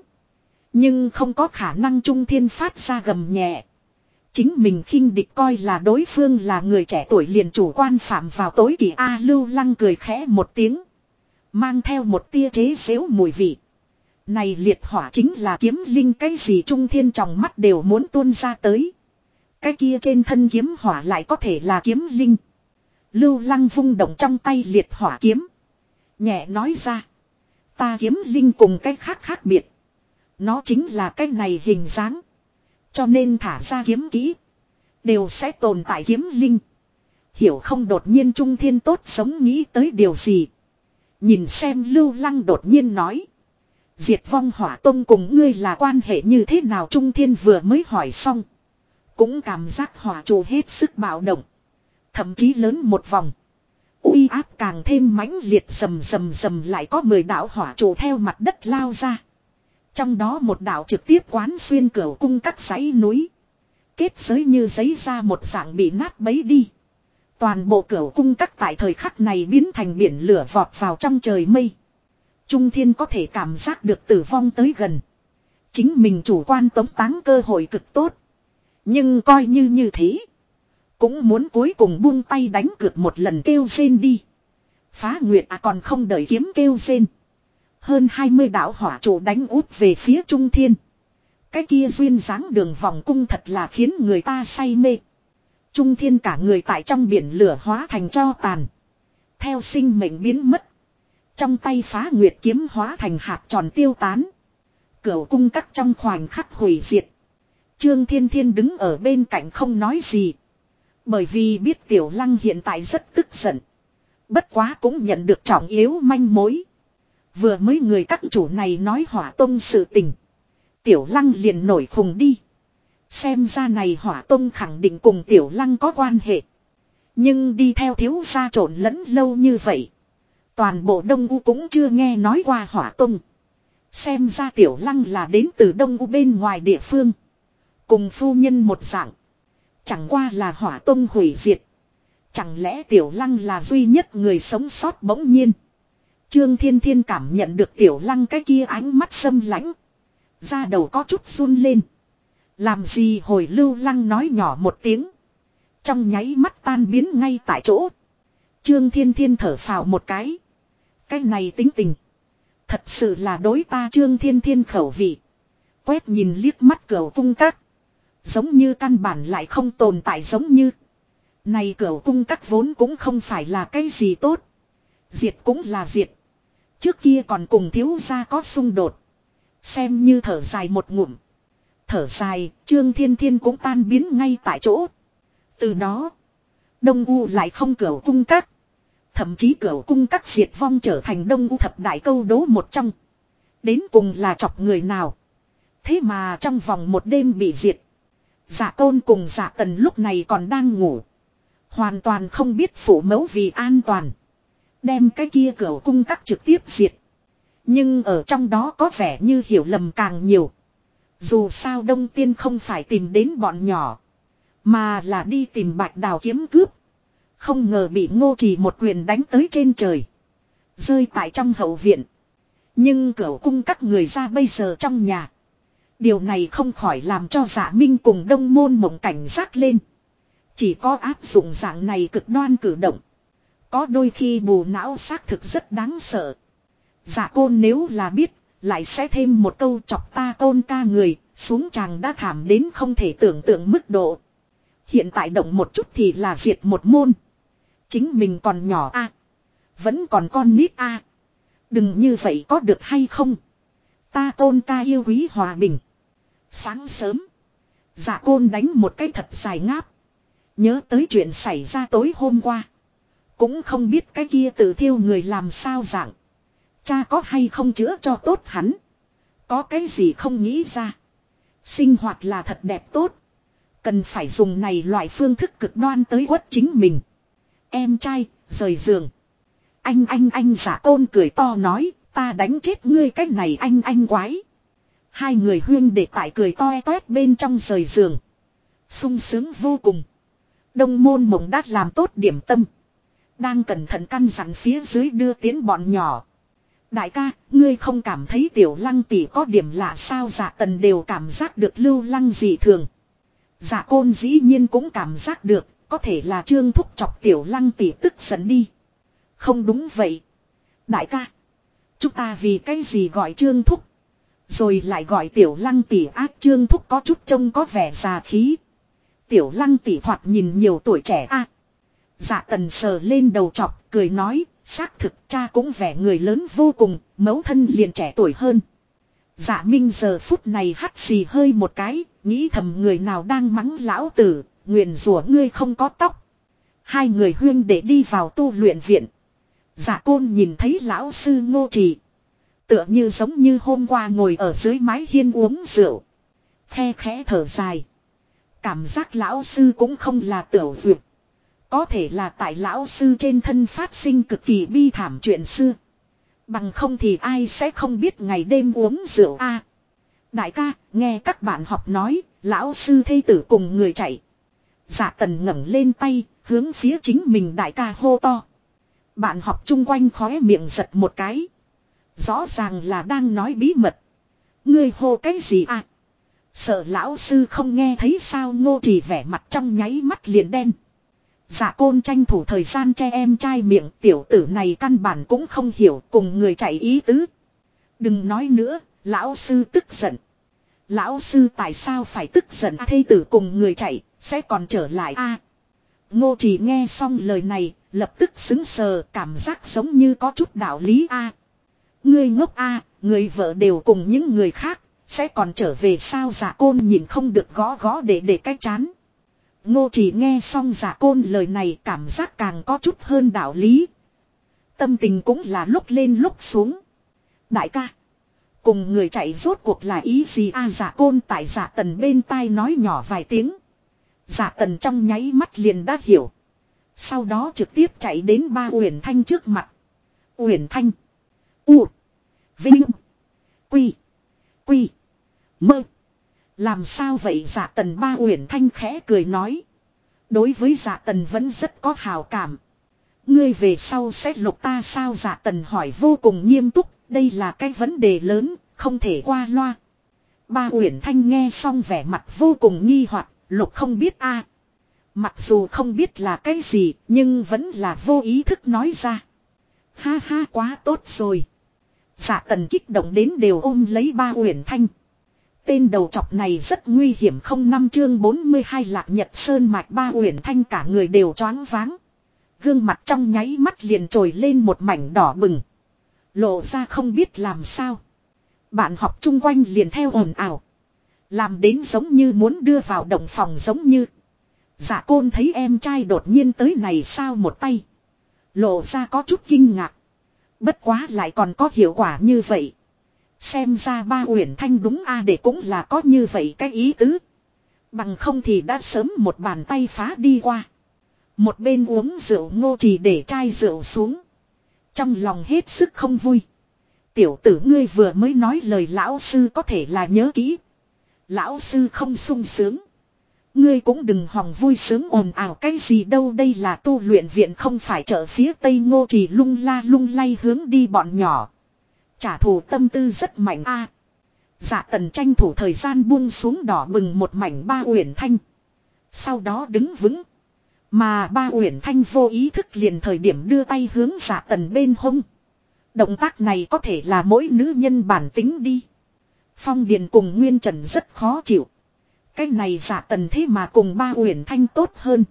Nhưng không có khả năng trung thiên phát ra gầm nhẹ. Chính mình khinh địch coi là đối phương là người trẻ tuổi liền chủ quan phạm vào tối kỳ A lưu lăng cười khẽ một tiếng. Mang theo một tia chế xếu mùi vị. Này liệt hỏa chính là kiếm linh cái gì trung thiên trong mắt đều muốn tuôn ra tới. Cái kia trên thân kiếm hỏa lại có thể là kiếm linh. Lưu lăng vung động trong tay liệt hỏa kiếm. Nhẹ nói ra. Ta kiếm linh cùng cái khác khác biệt. Nó chính là cái này hình dáng. Cho nên thả ra kiếm kỹ. Đều sẽ tồn tại kiếm linh. Hiểu không đột nhiên trung thiên tốt sống nghĩ tới điều gì. Nhìn xem lưu lăng đột nhiên nói. Diệt vong hỏa tông cùng ngươi là quan hệ như thế nào trung thiên vừa mới hỏi xong. Cũng cảm giác hỏa chủ hết sức bạo động. Thậm chí lớn một vòng. uy áp càng thêm mãnh liệt rầm rầm rầm lại có 10 đạo hỏa trụ theo mặt đất lao ra. Trong đó một đạo trực tiếp quán xuyên cửa cung các dãy núi. Kết giới như giấy ra một dạng bị nát bấy đi. Toàn bộ cửa cung các tại thời khắc này biến thành biển lửa vọt vào trong trời mây. Trung thiên có thể cảm giác được tử vong tới gần. Chính mình chủ quan tống táng cơ hội cực tốt. Nhưng coi như như thế. Cũng muốn cuối cùng buông tay đánh cược một lần kêu rên đi. Phá Nguyệt à còn không đợi kiếm kêu rên. Hơn 20 đạo hỏa trụ đánh út về phía Trung Thiên. Cái kia duyên dáng đường vòng cung thật là khiến người ta say mê. Trung thiên cả người tại trong biển lửa hóa thành cho tàn. Theo sinh mệnh biến mất. Trong tay phá nguyệt kiếm hóa thành hạt tròn tiêu tán. Cửu cung cắt trong khoảnh khắc hủy diệt. Trương Thiên Thiên đứng ở bên cạnh không nói gì. Bởi vì biết Tiểu Lăng hiện tại rất tức giận. Bất quá cũng nhận được trọng yếu manh mối. Vừa mới người các chủ này nói hỏa tông sự tình. Tiểu Lăng liền nổi khùng đi. Xem ra này hỏa tông khẳng định cùng Tiểu Lăng có quan hệ. Nhưng đi theo thiếu gia trộn lẫn lâu như vậy. Toàn bộ Đông U cũng chưa nghe nói qua hỏa tông. Xem ra Tiểu Lăng là đến từ Đông U bên ngoài địa phương. Cùng phu nhân một dạng. Chẳng qua là hỏa tông hủy diệt. Chẳng lẽ tiểu lăng là duy nhất người sống sót bỗng nhiên. Trương Thiên Thiên cảm nhận được tiểu lăng cái kia ánh mắt sâm lãnh. Da đầu có chút run lên. Làm gì hồi lưu lăng nói nhỏ một tiếng. Trong nháy mắt tan biến ngay tại chỗ. Trương Thiên Thiên thở phào một cái. Cái này tính tình. Thật sự là đối ta Trương Thiên Thiên khẩu vị. Quét nhìn liếc mắt cửa cung các. Giống như căn bản lại không tồn tại giống như. Này cửa cung các vốn cũng không phải là cái gì tốt. Diệt cũng là diệt. Trước kia còn cùng thiếu gia có xung đột. Xem như thở dài một ngụm. Thở dài, Trương Thiên Thiên cũng tan biến ngay tại chỗ. Từ đó, Đông U lại không cửa cung các. Thậm chí cửa cung các diệt vong trở thành Đông U thập đại câu đố một trong. Đến cùng là chọc người nào. Thế mà trong vòng một đêm bị diệt. Giả tôn cùng giả tần lúc này còn đang ngủ. Hoàn toàn không biết phủ mẫu vì an toàn. Đem cái kia cửa cung các trực tiếp diệt. Nhưng ở trong đó có vẻ như hiểu lầm càng nhiều. Dù sao đông tiên không phải tìm đến bọn nhỏ. Mà là đi tìm bạch đào kiếm cướp. Không ngờ bị ngô trì một quyền đánh tới trên trời. Rơi tại trong hậu viện. Nhưng cửa cung các người ra bây giờ trong nhà. Điều này không khỏi làm cho giả minh cùng đông môn mộng cảnh giác lên. Chỉ có áp dụng dạng này cực đoan cử động. Có đôi khi bù não xác thực rất đáng sợ. Giả côn nếu là biết, lại sẽ thêm một câu chọc ta côn ca người, xuống chàng đã thảm đến không thể tưởng tượng mức độ. Hiện tại động một chút thì là diệt một môn. Chính mình còn nhỏ a Vẫn còn con nít a Đừng như vậy có được hay không? Ta tôn ca yêu quý hòa bình. Sáng sớm. Dạ côn đánh một cái thật dài ngáp. Nhớ tới chuyện xảy ra tối hôm qua. Cũng không biết cái kia tự thiêu người làm sao dạng. Cha có hay không chữa cho tốt hắn. Có cái gì không nghĩ ra. Sinh hoạt là thật đẹp tốt. Cần phải dùng này loại phương thức cực đoan tới quất chính mình. Em trai, rời giường. Anh anh anh giả tôn cười to nói, ta đánh chết ngươi cách này anh anh quái. Hai người huyên để tại cười toe toét bên trong rời giường. sung sướng vô cùng. Đông môn mộng đát làm tốt điểm tâm. Đang cẩn thận căn dặn phía dưới đưa tiến bọn nhỏ. Đại ca, ngươi không cảm thấy tiểu lăng tỷ có điểm lạ sao dạ tần đều cảm giác được lưu lăng gì thường. Dạ côn dĩ nhiên cũng cảm giác được, có thể là trương thúc chọc tiểu lăng tỷ tức giận đi. Không đúng vậy. Đại ca, chúng ta vì cái gì gọi trương thúc? Rồi lại gọi tiểu lăng tỷ ác trương thúc có chút trông có vẻ già khí. Tiểu lăng tỷ thoạt nhìn nhiều tuổi trẻ a dạ tần sờ lên đầu chọc, cười nói, xác thực cha cũng vẻ người lớn vô cùng, mẫu thân liền trẻ tuổi hơn. Dạ minh giờ phút này hắt xì hơi một cái, nghĩ thầm người nào đang mắng lão tử, nguyện rủa ngươi không có tóc. Hai người huyên để đi vào tu luyện viện. Dạ côn nhìn thấy lão sư ngô trì. Tựa như giống như hôm qua ngồi ở dưới mái hiên uống rượu. Khe khẽ thở dài. Cảm giác lão sư cũng không là tiểu duyệt có thể là tại lão sư trên thân phát sinh cực kỳ bi thảm chuyện xưa. Bằng không thì ai sẽ không biết ngày đêm uống rượu a. đại ca, nghe các bạn học nói, lão sư thây tử cùng người chạy. giả tần ngẩng lên tay, hướng phía chính mình đại ca hô to. Bạn học chung quanh khóe miệng giật một cái. Rõ ràng là đang nói bí mật. Ngươi hô cái gì à? Sợ lão sư không nghe thấy sao ngô chỉ vẻ mặt trong nháy mắt liền đen dạ côn tranh thủ thời gian che em trai miệng tiểu tử này căn bản cũng không hiểu cùng người chạy ý tứ. Đừng nói nữa, lão sư tức giận. Lão sư tại sao phải tức giận à, a thây tử cùng người chạy, sẽ còn trở lại a Ngô chỉ nghe xong lời này, lập tức xứng sờ, cảm giác giống như có chút đạo lý a Ngươi ngốc a người vợ đều cùng những người khác, sẽ còn trở về sao giả côn nhìn không được gõ gõ để để cái chán. Ngô chỉ nghe xong giả côn lời này cảm giác càng có chút hơn đạo lý. Tâm tình cũng là lúc lên lúc xuống. Đại ca. Cùng người chạy rốt cuộc là ý gì a, giả côn tại giả tần bên tai nói nhỏ vài tiếng. Giả tần trong nháy mắt liền đã hiểu. Sau đó trực tiếp chạy đến ba Uyển Thanh trước mặt. Uyển Thanh. U. Vinh. Quy. Quy. Mơ. Làm sao vậy giả tần ba Uyển Thanh khẽ cười nói. Đối với giả tần vẫn rất có hào cảm. Ngươi về sau sẽ lục ta sao giả tần hỏi vô cùng nghiêm túc. Đây là cái vấn đề lớn, không thể qua loa. Ba Uyển Thanh nghe xong vẻ mặt vô cùng nghi hoặc, lục không biết a. Mặc dù không biết là cái gì, nhưng vẫn là vô ý thức nói ra. Ha ha quá tốt rồi. Giả tần kích động đến đều ôm lấy ba Uyển Thanh. Tên đầu chọc này rất nguy hiểm không năm chương 42 lạc nhật sơn mạch ba Uyển Thanh cả người đều choáng váng. Gương mặt trong nháy mắt liền trồi lên một mảnh đỏ bừng. Lộ ra không biết làm sao. Bạn học chung quanh liền theo ồn ào. Làm đến giống như muốn đưa vào động phòng giống như. Giả côn thấy em trai đột nhiên tới này sao một tay. Lộ ra có chút kinh ngạc. Bất quá lại còn có hiệu quả như vậy. Xem ra ba uyển thanh đúng a để cũng là có như vậy cái ý tứ. Bằng không thì đã sớm một bàn tay phá đi qua. Một bên uống rượu ngô chỉ để chai rượu xuống. Trong lòng hết sức không vui. Tiểu tử ngươi vừa mới nói lời lão sư có thể là nhớ kỹ. Lão sư không sung sướng. Ngươi cũng đừng hòng vui sướng ồn ào cái gì đâu đây là tu luyện viện không phải chợ phía tây ngô chỉ lung la lung lay hướng đi bọn nhỏ. Trả thù tâm tư rất mạnh a. dạ tần tranh thủ thời gian buông xuống đỏ bừng một mảnh ba uyển thanh. Sau đó đứng vững. Mà ba uyển thanh vô ý thức liền thời điểm đưa tay hướng dạ tần bên hông. Động tác này có thể là mỗi nữ nhân bản tính đi. Phong Điền cùng Nguyên Trần rất khó chịu. Cái này giả tần thế mà cùng ba uyển thanh tốt hơn.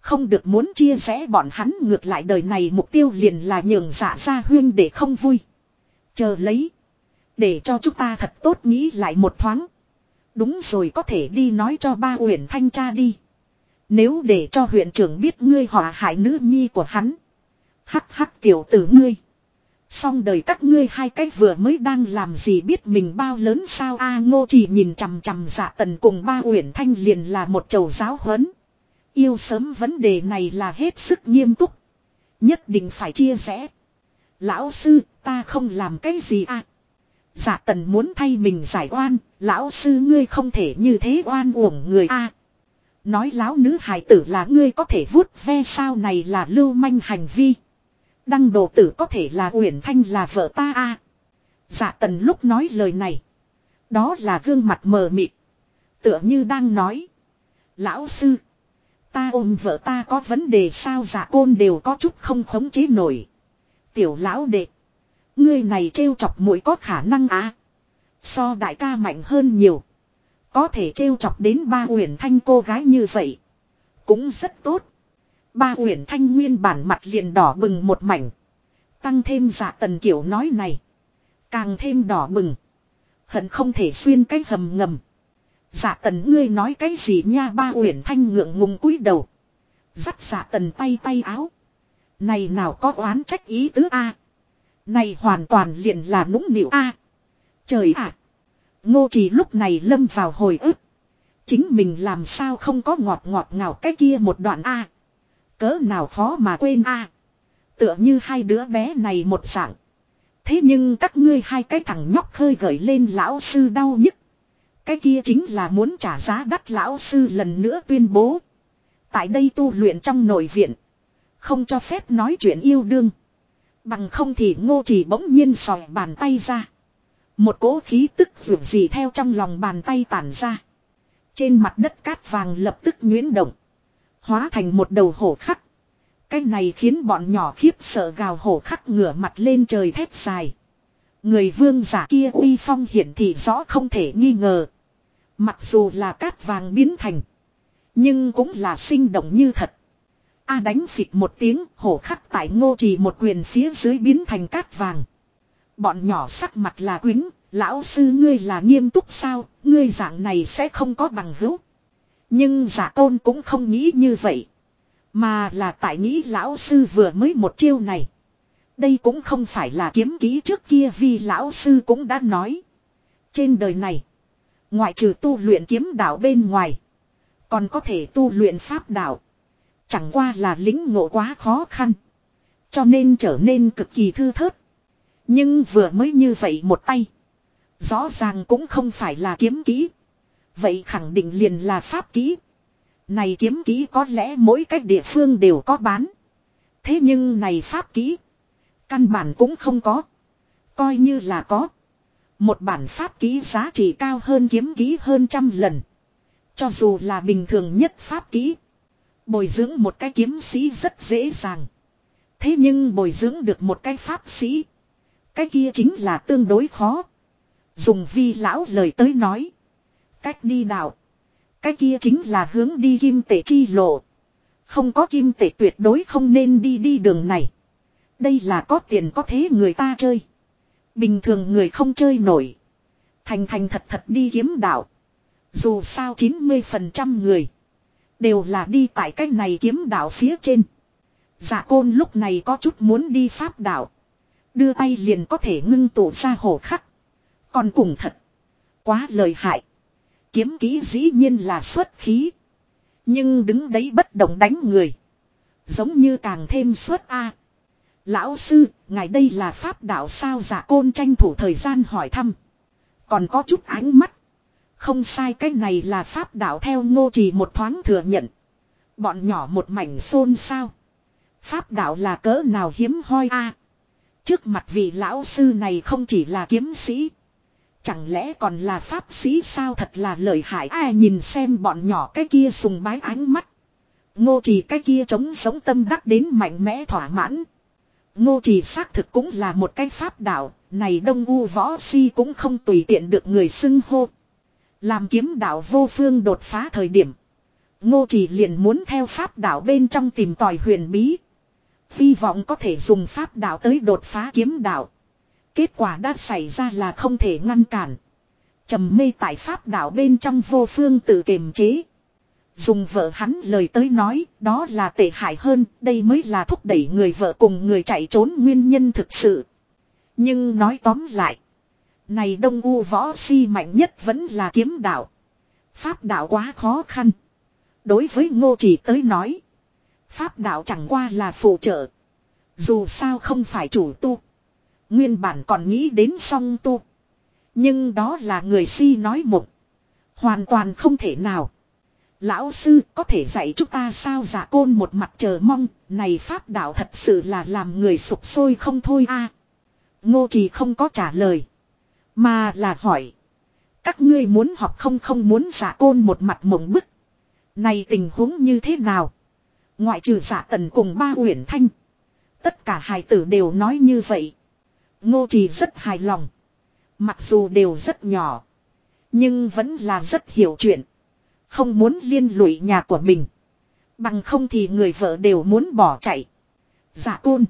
Không được muốn chia rẽ bọn hắn ngược lại đời này mục tiêu liền là nhường giả ra huyên để không vui. Chờ lấy. Để cho chúng ta thật tốt nghĩ lại một thoáng. Đúng rồi có thể đi nói cho ba huyện thanh cha đi. Nếu để cho huyện trưởng biết ngươi họa hại nữ nhi của hắn. Hắc hắc tiểu tử ngươi. Xong đời các ngươi hai cách vừa mới đang làm gì biết mình bao lớn sao a ngô chỉ nhìn chằm chằm dạ tần cùng ba uyển thanh liền là một chầu giáo huấn. Yêu sớm vấn đề này là hết sức nghiêm túc. Nhất định phải chia sẻ. Lão sư, ta không làm cái gì à. Dạ tần muốn thay mình giải oan. Lão sư ngươi không thể như thế oan uổng người a. Nói lão nữ hài tử là ngươi có thể vuốt ve sao này là lưu manh hành vi. Đăng đồ tử có thể là Uyển Thanh là vợ ta a. À. Dạ tần lúc nói lời này. Đó là gương mặt mờ mịt. Tựa như đang nói. Lão sư. Ta ôm vợ ta có vấn đề sao dạ côn đều có chút không khống chế nổi. Tiểu lão đệ. Ngươi này trêu chọc mũi có khả năng á. So đại ca mạnh hơn nhiều. Có thể trêu chọc đến ba uyển thanh cô gái như vậy. Cũng rất tốt. Ba uyển thanh nguyên bản mặt liền đỏ bừng một mảnh. Tăng thêm dạ tần kiểu nói này. Càng thêm đỏ bừng. Hận không thể xuyên cái hầm ngầm. Dạ tần ngươi nói cái gì nha ba uyển thanh ngượng ngùng cúi đầu. Dắt dạ tần tay tay áo. Này nào có oán trách ý tứ a Này hoàn toàn liền là nũng nịu a Trời ạ. Ngô chỉ lúc này lâm vào hồi ức. Chính mình làm sao không có ngọt ngọt ngào cái kia một đoạn a Cỡ nào khó mà quên a Tựa như hai đứa bé này một dạng. Thế nhưng các ngươi hai cái thằng nhóc khơi gởi lên lão sư đau nhức. Cái kia chính là muốn trả giá đắt lão sư lần nữa tuyên bố. Tại đây tu luyện trong nội viện. Không cho phép nói chuyện yêu đương. Bằng không thì ngô chỉ bỗng nhiên sòi bàn tay ra. Một cỗ khí tức vượt gì theo trong lòng bàn tay tản ra. Trên mặt đất cát vàng lập tức nhuyễn động. Hóa thành một đầu hổ khắc. Cái này khiến bọn nhỏ khiếp sợ gào hổ khắc ngửa mặt lên trời thét dài. Người vương giả kia uy phong hiển thị rõ không thể nghi ngờ. Mặc dù là cát vàng biến thành. Nhưng cũng là sinh động như thật. A đánh phịch một tiếng hổ khắc tại ngô trì một quyền phía dưới biến thành cát vàng. Bọn nhỏ sắc mặt là quính, lão sư ngươi là nghiêm túc sao, ngươi dạng này sẽ không có bằng hữu. Nhưng giả tôn cũng không nghĩ như vậy. Mà là tại nghĩ lão sư vừa mới một chiêu này. Đây cũng không phải là kiếm ký trước kia vì lão sư cũng đã nói. Trên đời này, ngoại trừ tu luyện kiếm đạo bên ngoài, còn có thể tu luyện pháp đạo. Chẳng qua là lính ngộ quá khó khăn. Cho nên trở nên cực kỳ thư thớt. Nhưng vừa mới như vậy một tay. Rõ ràng cũng không phải là kiếm kỹ. Vậy khẳng định liền là pháp kỹ. Này kiếm kỹ có lẽ mỗi cách địa phương đều có bán. Thế nhưng này pháp kỹ. Căn bản cũng không có. Coi như là có. Một bản pháp kỹ giá trị cao hơn kiếm kỹ hơn trăm lần. Cho dù là bình thường nhất pháp kỹ. Bồi dưỡng một cái kiếm sĩ rất dễ dàng. Thế nhưng bồi dưỡng được một cái pháp sĩ. Cái kia chính là tương đối khó. Dùng vi lão lời tới nói. Cách đi đạo. Cái kia chính là hướng đi kim tể chi lộ. Không có kim tể tuyệt đối không nên đi đi đường này. Đây là có tiền có thế người ta chơi. Bình thường người không chơi nổi. Thành thành thật thật đi kiếm đạo. Dù sao 90% người. Đều là đi tại cách này kiếm đạo phía trên. Dạ côn lúc này có chút muốn đi pháp đạo. Đưa tay liền có thể ngưng tụ ra hổ khắc. Còn cùng thật. Quá lời hại. Kiếm kỹ dĩ nhiên là xuất khí. Nhưng đứng đấy bất động đánh người. Giống như càng thêm xuất A. Lão sư, ngài đây là pháp đạo sao giả côn tranh thủ thời gian hỏi thăm. Còn có chút ánh mắt. Không sai cái này là pháp đạo theo ngô trì một thoáng thừa nhận. Bọn nhỏ một mảnh xôn sao. Pháp đạo là cỡ nào hiếm hoi a Trước mặt vị lão sư này không chỉ là kiếm sĩ. Chẳng lẽ còn là pháp sĩ sao thật là lợi hại ai nhìn xem bọn nhỏ cái kia sùng bái ánh mắt. Ngô trì cái kia chống sống tâm đắc đến mạnh mẽ thỏa mãn. Ngô trì xác thực cũng là một cái pháp đạo, này đông u võ si cũng không tùy tiện được người xưng hô. Làm kiếm đạo vô phương đột phá thời điểm. Ngô Chỉ liền muốn theo pháp đạo bên trong tìm tòi huyền bí. Hy vọng có thể dùng pháp đạo tới đột phá kiếm đạo. Kết quả đã xảy ra là không thể ngăn cản. trầm mê tại pháp đạo bên trong vô phương tự kiềm chế. Dùng vợ hắn lời tới nói, đó là tệ hại hơn, đây mới là thúc đẩy người vợ cùng người chạy trốn nguyên nhân thực sự. Nhưng nói tóm lại, này đông u võ si mạnh nhất vẫn là kiếm đạo. Pháp đạo quá khó khăn. Đối với ngô chỉ tới nói, pháp đạo chẳng qua là phụ trợ. Dù sao không phải chủ tu. Nguyên bản còn nghĩ đến song tu. Nhưng đó là người si nói mộng. Hoàn toàn không thể nào. Lão sư có thể dạy chúng ta sao giả côn một mặt chờ mong, này pháp đạo thật sự là làm người sụp sôi không thôi a. ngô trì không có trả lời. Mà là hỏi. Các ngươi muốn học không không muốn giả côn một mặt mộng bức. Này tình huống như thế nào? Ngoại trừ giả tần cùng ba uyển thanh. Tất cả hài tử đều nói như vậy. Ngô trì rất hài lòng. Mặc dù đều rất nhỏ. Nhưng vẫn là rất hiểu chuyện. Không muốn liên lụy nhà của mình. Bằng không thì người vợ đều muốn bỏ chạy. Giả côn.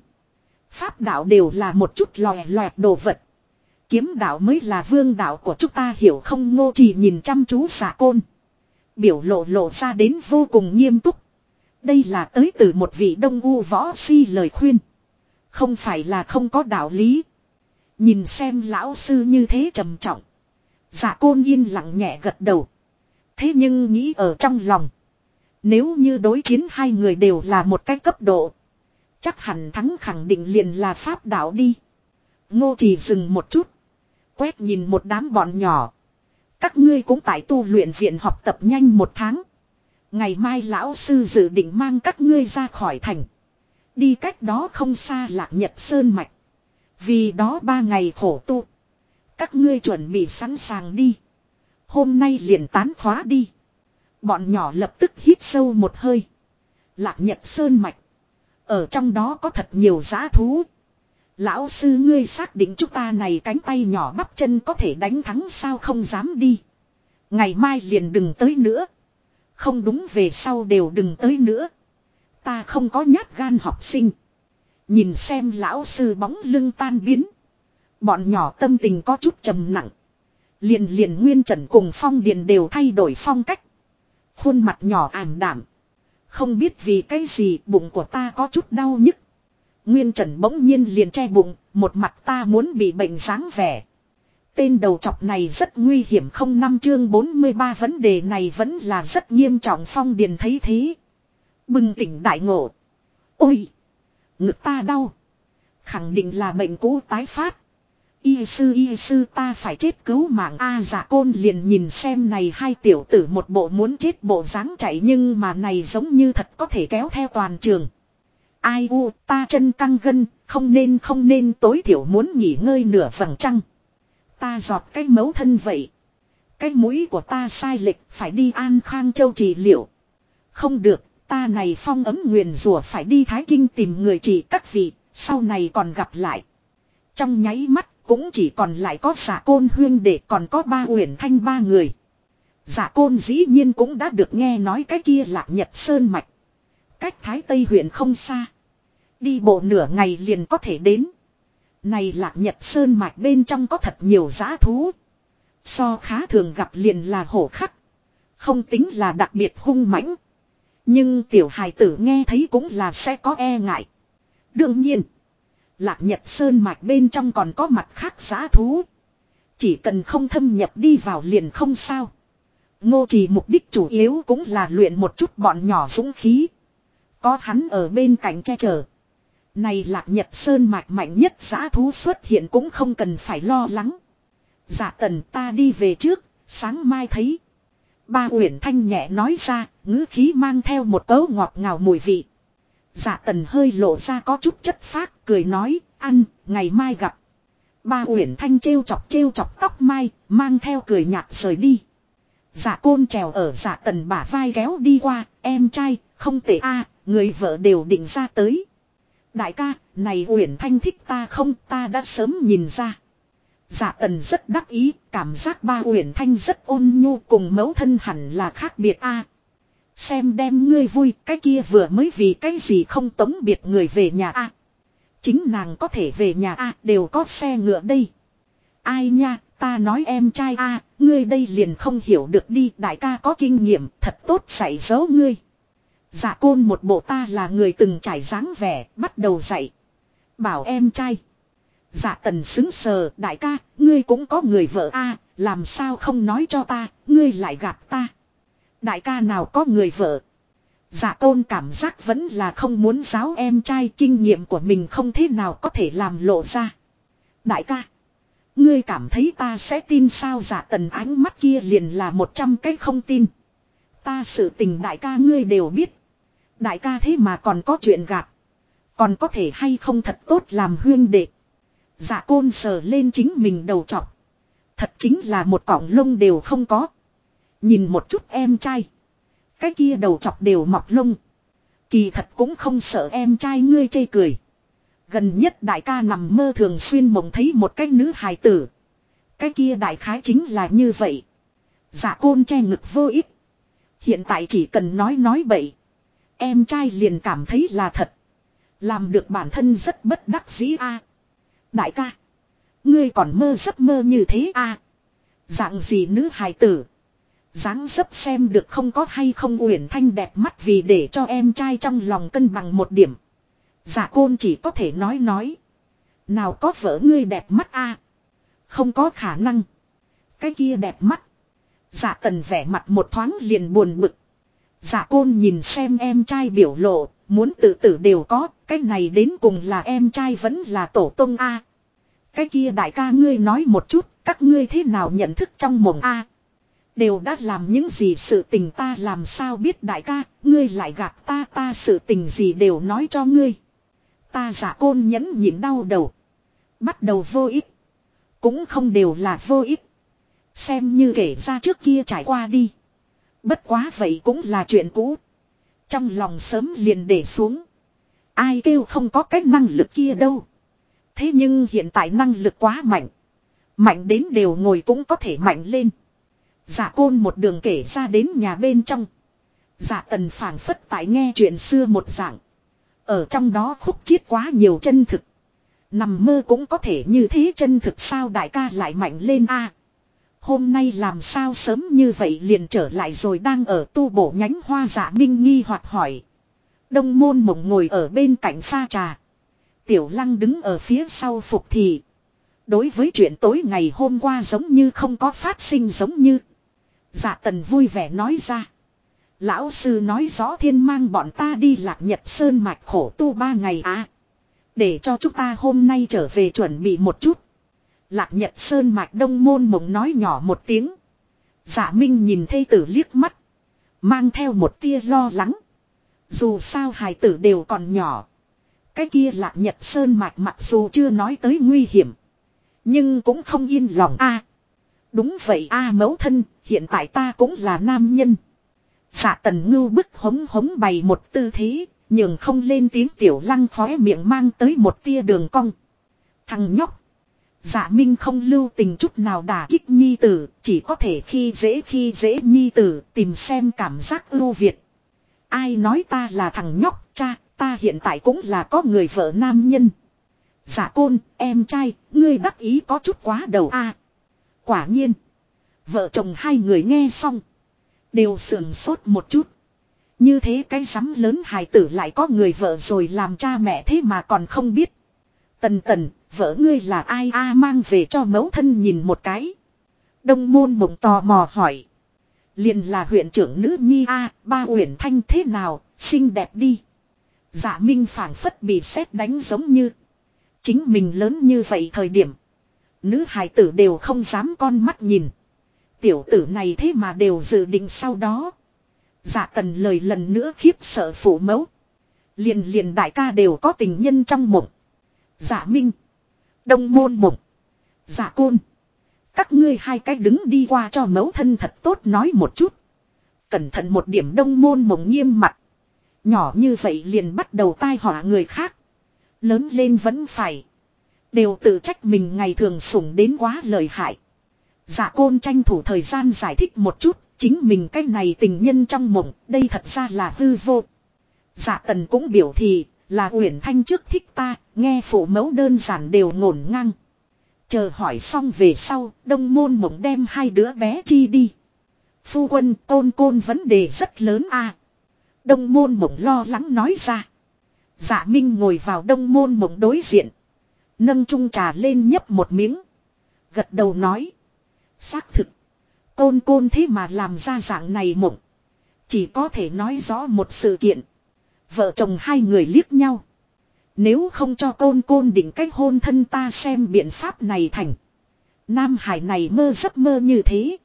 Pháp đạo đều là một chút lòe loẹt đồ vật. Kiếm đạo mới là vương đạo của chúng ta hiểu không ngô trì nhìn chăm chú giả côn. Biểu lộ lộ ra đến vô cùng nghiêm túc. Đây là tới từ một vị đông u võ si lời khuyên. Không phải là không có đạo lý. Nhìn xem lão sư như thế trầm trọng. Giả côn yên lặng nhẹ gật đầu. Thế nhưng nghĩ ở trong lòng. Nếu như đối chiến hai người đều là một cái cấp độ. Chắc hẳn thắng khẳng định liền là pháp đạo đi. Ngô chỉ dừng một chút. Quét nhìn một đám bọn nhỏ. Các ngươi cũng tại tu luyện viện học tập nhanh một tháng. Ngày mai lão sư dự định mang các ngươi ra khỏi thành. Đi cách đó không xa lạc nhật sơn mạch. Vì đó ba ngày khổ tu. Các ngươi chuẩn bị sẵn sàng đi. Hôm nay liền tán khóa đi. Bọn nhỏ lập tức hít sâu một hơi. Lạc nhật sơn mạch. Ở trong đó có thật nhiều giá thú. Lão sư ngươi xác định chúng ta này cánh tay nhỏ bắp chân có thể đánh thắng sao không dám đi. Ngày mai liền đừng tới nữa. Không đúng về sau đều đừng tới nữa. Ta không có nhát gan học sinh. Nhìn xem lão sư bóng lưng tan biến. Bọn nhỏ tâm tình có chút trầm nặng. Liền liền nguyên trần cùng phong điền đều thay đổi phong cách. Khuôn mặt nhỏ ảm đảm. Không biết vì cái gì bụng của ta có chút đau nhức. Nguyên trần bỗng nhiên liền che bụng, một mặt ta muốn bị bệnh dáng vẻ. Tên đầu chọc này rất nguy hiểm không năm chương 43 vấn đề này vẫn là rất nghiêm trọng phong điền thấy thế. Bừng tỉnh đại ngộ. Ôi! Ngực ta đau. Khẳng định là bệnh cũ tái phát. Y sư y sư ta phải chết cứu mạng A à, côn liền nhìn xem này hai tiểu tử một bộ muốn chết bộ dáng chạy nhưng mà này giống như thật có thể kéo theo toàn trường. Ai u, ta chân căng gân, không nên không nên, tối thiểu muốn nghỉ ngơi nửa vầng trăng. Ta giọt cái mấu thân vậy. Cái mũi của ta sai lệch phải đi an khang châu trị liệu. Không được, ta này phong ấm nguyền rủa phải đi thái kinh tìm người trị các vị, sau này còn gặp lại. Trong nháy mắt, cũng chỉ còn lại có giả côn huyên để còn có ba uyển thanh ba người. Giả côn dĩ nhiên cũng đã được nghe nói cái kia là Nhật Sơn Mạch. Cách Thái Tây huyện không xa. Đi bộ nửa ngày liền có thể đến. Này là Nhật Sơn Mạch bên trong có thật nhiều giá thú. So khá thường gặp liền là hổ khắc. Không tính là đặc biệt hung mãnh. Nhưng tiểu hài tử nghe thấy cũng là sẽ có e ngại. Đương nhiên. Lạc Nhật Sơn mạch bên trong còn có mặt khác giá thú. Chỉ cần không thâm nhập đi vào liền không sao. Ngô chỉ mục đích chủ yếu cũng là luyện một chút bọn nhỏ dũng khí. Có hắn ở bên cạnh che chở. Này lạc nhật sơn mạch mạnh nhất giã thú xuất hiện cũng không cần phải lo lắng. giả tần ta đi về trước, sáng mai thấy. Ba Uyển Thanh nhẹ nói ra, ngữ khí mang theo một cấu ngọt ngào mùi vị. giả tần hơi lộ ra có chút chất phác, cười nói, ăn, ngày mai gặp. Ba Uyển Thanh trêu chọc trêu chọc tóc mai, mang theo cười nhạt rời đi. giả côn trèo ở giả tần bả vai kéo đi qua, em trai, không tệ a người vợ đều định ra tới. Đại ca, này Uyển Thanh thích ta không ta đã sớm nhìn ra. Dạ tần rất đắc ý, cảm giác ba Uyển Thanh rất ôn nhu cùng mẫu thân hẳn là khác biệt a. Xem đem ngươi vui, cái kia vừa mới vì cái gì không tống biệt người về nhà a. Chính nàng có thể về nhà a, đều có xe ngựa đây. Ai nha, ta nói em trai a, ngươi đây liền không hiểu được đi, đại ca có kinh nghiệm, thật tốt dạy dỗ ngươi. Dạ côn một bộ ta là người từng trải dáng vẻ, bắt đầu dạy. Bảo em trai. Dạ tần xứng sờ, đại ca, ngươi cũng có người vợ a làm sao không nói cho ta, ngươi lại gặp ta. Đại ca nào có người vợ. Dạ tôn cảm giác vẫn là không muốn giáo em trai kinh nghiệm của mình không thế nào có thể làm lộ ra. Đại ca. Ngươi cảm thấy ta sẽ tin sao dạ tần ánh mắt kia liền là một trăm cái không tin. Ta sự tình đại ca ngươi đều biết. Đại ca thế mà còn có chuyện gạt. Còn có thể hay không thật tốt làm huyên đệ. Dạ côn sờ lên chính mình đầu trọc. Thật chính là một cọng lông đều không có. Nhìn một chút em trai. Cái kia đầu chọc đều mọc lông. Kỳ thật cũng không sợ em trai ngươi chê cười. Gần nhất đại ca nằm mơ thường xuyên mộng thấy một cái nữ hài tử. Cái kia đại khái chính là như vậy. Dạ côn che ngực vô ích. Hiện tại chỉ cần nói nói bậy. Em trai liền cảm thấy là thật. Làm được bản thân rất bất đắc dĩ a. Đại ca. Ngươi còn mơ giấc mơ như thế a? Dạng gì nữ hài tử dáng dấp xem được không có hay không uyển thanh đẹp mắt vì để cho em trai trong lòng cân bằng một điểm. Giả côn chỉ có thể nói nói. Nào có vợ ngươi đẹp mắt a Không có khả năng. Cái kia đẹp mắt. Giả tần vẻ mặt một thoáng liền buồn bực dạ côn nhìn xem em trai biểu lộ, muốn tự tử đều có, cái này đến cùng là em trai vẫn là tổ tông A. Cái kia đại ca ngươi nói một chút, các ngươi thế nào nhận thức trong mộng A. Đều đã làm những gì sự tình ta làm sao biết đại ca, ngươi lại gặp ta ta sự tình gì đều nói cho ngươi. Ta giả côn nhẫn nhịn đau đầu. Bắt đầu vô ích. Cũng không đều là vô ích. Xem như kể ra trước kia trải qua đi. Bất quá vậy cũng là chuyện cũ. Trong lòng sớm liền để xuống. Ai kêu không có cái năng lực kia đâu. Thế nhưng hiện tại năng lực quá mạnh. Mạnh đến đều ngồi cũng có thể mạnh lên. giả côn một đường kể ra đến nhà bên trong. giả tần phảng phất tại nghe chuyện xưa một dạng. Ở trong đó khúc chiết quá nhiều chân thực. Nằm mơ cũng có thể như thế chân thực sao đại ca lại mạnh lên a Hôm nay làm sao sớm như vậy liền trở lại rồi đang ở tu bổ nhánh hoa dạ minh nghi hoặc hỏi. Đông môn mộng ngồi ở bên cạnh pha trà. Tiểu lăng đứng ở phía sau phục thị Đối với chuyện tối ngày hôm qua giống như không có phát sinh giống như. Dạ tần vui vẻ nói ra. Lão sư nói rõ thiên mang bọn ta đi lạc nhật sơn mạch khổ tu ba ngày à. Để cho chúng ta hôm nay trở về chuẩn bị một chút. Lạc nhật sơn mạch đông môn mộng nói nhỏ một tiếng. giả minh nhìn thây tử liếc mắt. Mang theo một tia lo lắng. Dù sao hài tử đều còn nhỏ. Cái kia lạc nhật sơn mạch mặc dù chưa nói tới nguy hiểm. Nhưng cũng không yên lòng a. đúng vậy a mẫu thân, hiện tại ta cũng là nam nhân. giả tần ngưu bức hống hống bày một tư thế, nhường không lên tiếng tiểu lăng khóe miệng mang tới một tia đường cong. Thằng nhóc. Dạ Minh không lưu tình chút nào đả kích nhi tử, chỉ có thể khi dễ khi dễ nhi tử, tìm xem cảm giác ưu việt. Ai nói ta là thằng nhóc, cha, ta hiện tại cũng là có người vợ nam nhân. Dạ côn, em trai, ngươi đắc ý có chút quá đầu a. quả nhiên. Vợ chồng hai người nghe xong. Đều sườn sốt một chút. Như thế cái rắm lớn hài tử lại có người vợ rồi làm cha mẹ thế mà còn không biết. Tần tần, vợ ngươi là ai a mang về cho mẫu thân nhìn một cái. Đông môn mộng tò mò hỏi. Liền là huyện trưởng nữ nhi a ba uyển thanh thế nào, xinh đẹp đi. Dạ minh phảng phất bị xét đánh giống như. Chính mình lớn như vậy thời điểm. Nữ hài tử đều không dám con mắt nhìn. Tiểu tử này thế mà đều dự định sau đó. Dạ tần lời lần nữa khiếp sợ phụ mẫu. Liền liền đại ca đều có tình nhân trong mộng. Dạ minh. Đông môn mộng. Dạ côn. Các ngươi hai cái đứng đi qua cho mẫu thân thật tốt nói một chút. Cẩn thận một điểm đông môn mộng nghiêm mặt. Nhỏ như vậy liền bắt đầu tai họa người khác. Lớn lên vẫn phải. Đều tự trách mình ngày thường sủng đến quá lời hại. Dạ côn tranh thủ thời gian giải thích một chút. Chính mình cái này tình nhân trong mộng. Đây thật ra là hư vô. Dạ tần cũng biểu thị là Uyển Thanh trước thích ta, nghe phụ mẫu đơn giản đều ngổn ngang. Chờ hỏi xong về sau, đông môn mộng đem hai đứa bé chi đi. Phu quân côn côn vấn đề rất lớn a Đông môn mộng lo lắng nói ra. Dạ Minh ngồi vào đông môn mộng đối diện. Nâng chung trà lên nhấp một miếng. Gật đầu nói. Xác thực. Côn côn thế mà làm ra dạng này mộng. Chỉ có thể nói rõ một sự kiện. Vợ chồng hai người liếc nhau. Nếu không cho côn côn định cách hôn thân ta xem biện pháp này thành. Nam Hải này mơ giấc mơ như thế.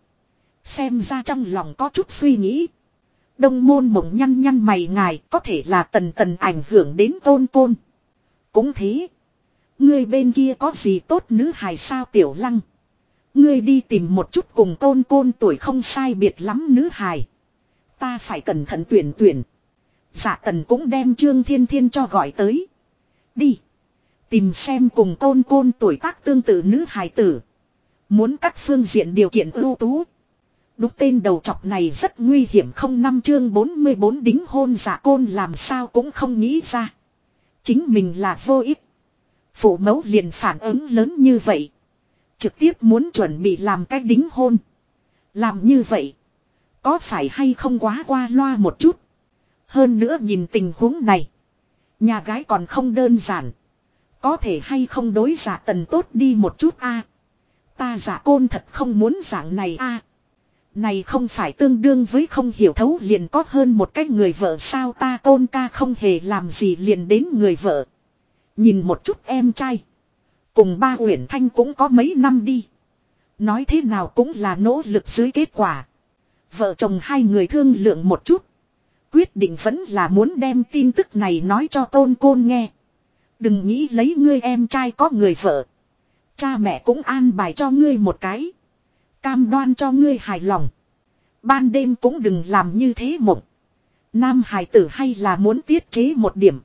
Xem ra trong lòng có chút suy nghĩ. Đông môn mộng nhăn nhăn mày ngài có thể là tần tần ảnh hưởng đến côn côn. Cũng thế. Người bên kia có gì tốt nữ hài sao tiểu lăng. Ngươi đi tìm một chút cùng côn côn tuổi không sai biệt lắm nữ hài. Ta phải cẩn thận tuyển tuyển. Dạ tần cũng đem Trương Thiên Thiên cho gọi tới. Đi. Tìm xem cùng tôn côn tuổi tác tương tự nữ hài tử. Muốn các phương diện điều kiện ưu tú. Đúng tên đầu chọc này rất nguy hiểm không năm chương 44 đính hôn giả côn làm sao cũng không nghĩ ra. Chính mình là vô ích. Phụ mẫu liền phản ứng lớn như vậy. Trực tiếp muốn chuẩn bị làm cách đính hôn. Làm như vậy. Có phải hay không quá qua loa một chút. Hơn nữa nhìn tình huống này. Nhà gái còn không đơn giản. Có thể hay không đối giả tần tốt đi một chút a Ta giả côn thật không muốn dạng này a Này không phải tương đương với không hiểu thấu liền có hơn một cái người vợ sao ta côn ca không hề làm gì liền đến người vợ. Nhìn một chút em trai. Cùng ba Uyển Thanh cũng có mấy năm đi. Nói thế nào cũng là nỗ lực dưới kết quả. Vợ chồng hai người thương lượng một chút. Quyết định vẫn là muốn đem tin tức này nói cho tôn côn nghe. Đừng nghĩ lấy ngươi em trai có người vợ. Cha mẹ cũng an bài cho ngươi một cái. Cam đoan cho ngươi hài lòng. Ban đêm cũng đừng làm như thế mộng. Nam hài tử hay là muốn tiết chế một điểm.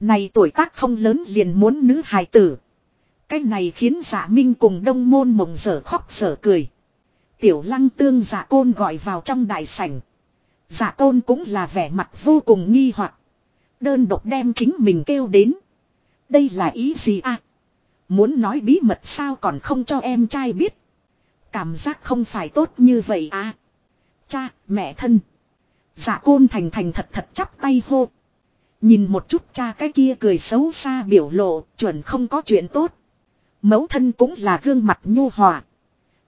Này tuổi tác không lớn liền muốn nữ hài tử. Cái này khiến giả minh cùng đông môn mộng sở khóc sở cười. Tiểu lăng tương giả côn gọi vào trong đại sảnh. Giả tôn cũng là vẻ mặt vô cùng nghi hoặc Đơn độc đem chính mình kêu đến. Đây là ý gì à? Muốn nói bí mật sao còn không cho em trai biết. Cảm giác không phải tốt như vậy à. Cha, mẹ thân. Dạ côn thành thành thật thật chắp tay hô. Nhìn một chút cha cái kia cười xấu xa biểu lộ, chuẩn không có chuyện tốt. Mẫu thân cũng là gương mặt nhu hòa.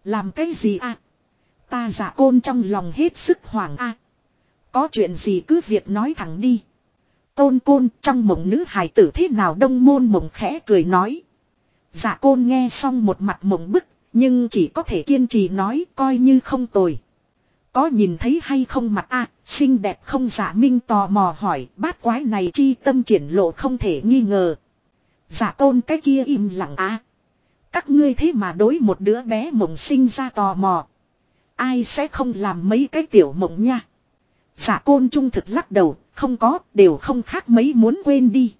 Làm cái gì à? Ta giả côn trong lòng hết sức hoảng a. Có chuyện gì cứ việc nói thẳng đi. Tôn côn trong mộng nữ hài tử thế nào đông môn mộng khẽ cười nói. Giả côn nghe xong một mặt mộng bức, nhưng chỉ có thể kiên trì nói coi như không tồi. Có nhìn thấy hay không mặt a xinh đẹp không giả minh tò mò hỏi bát quái này chi tâm triển lộ không thể nghi ngờ. Dạ giả tôn cái kia im lặng a Các ngươi thế mà đối một đứa bé mộng sinh ra tò mò. Ai sẽ không làm mấy cái tiểu mộng nha. Giả côn trung thực lắc đầu, không có, đều không khác mấy muốn quên đi.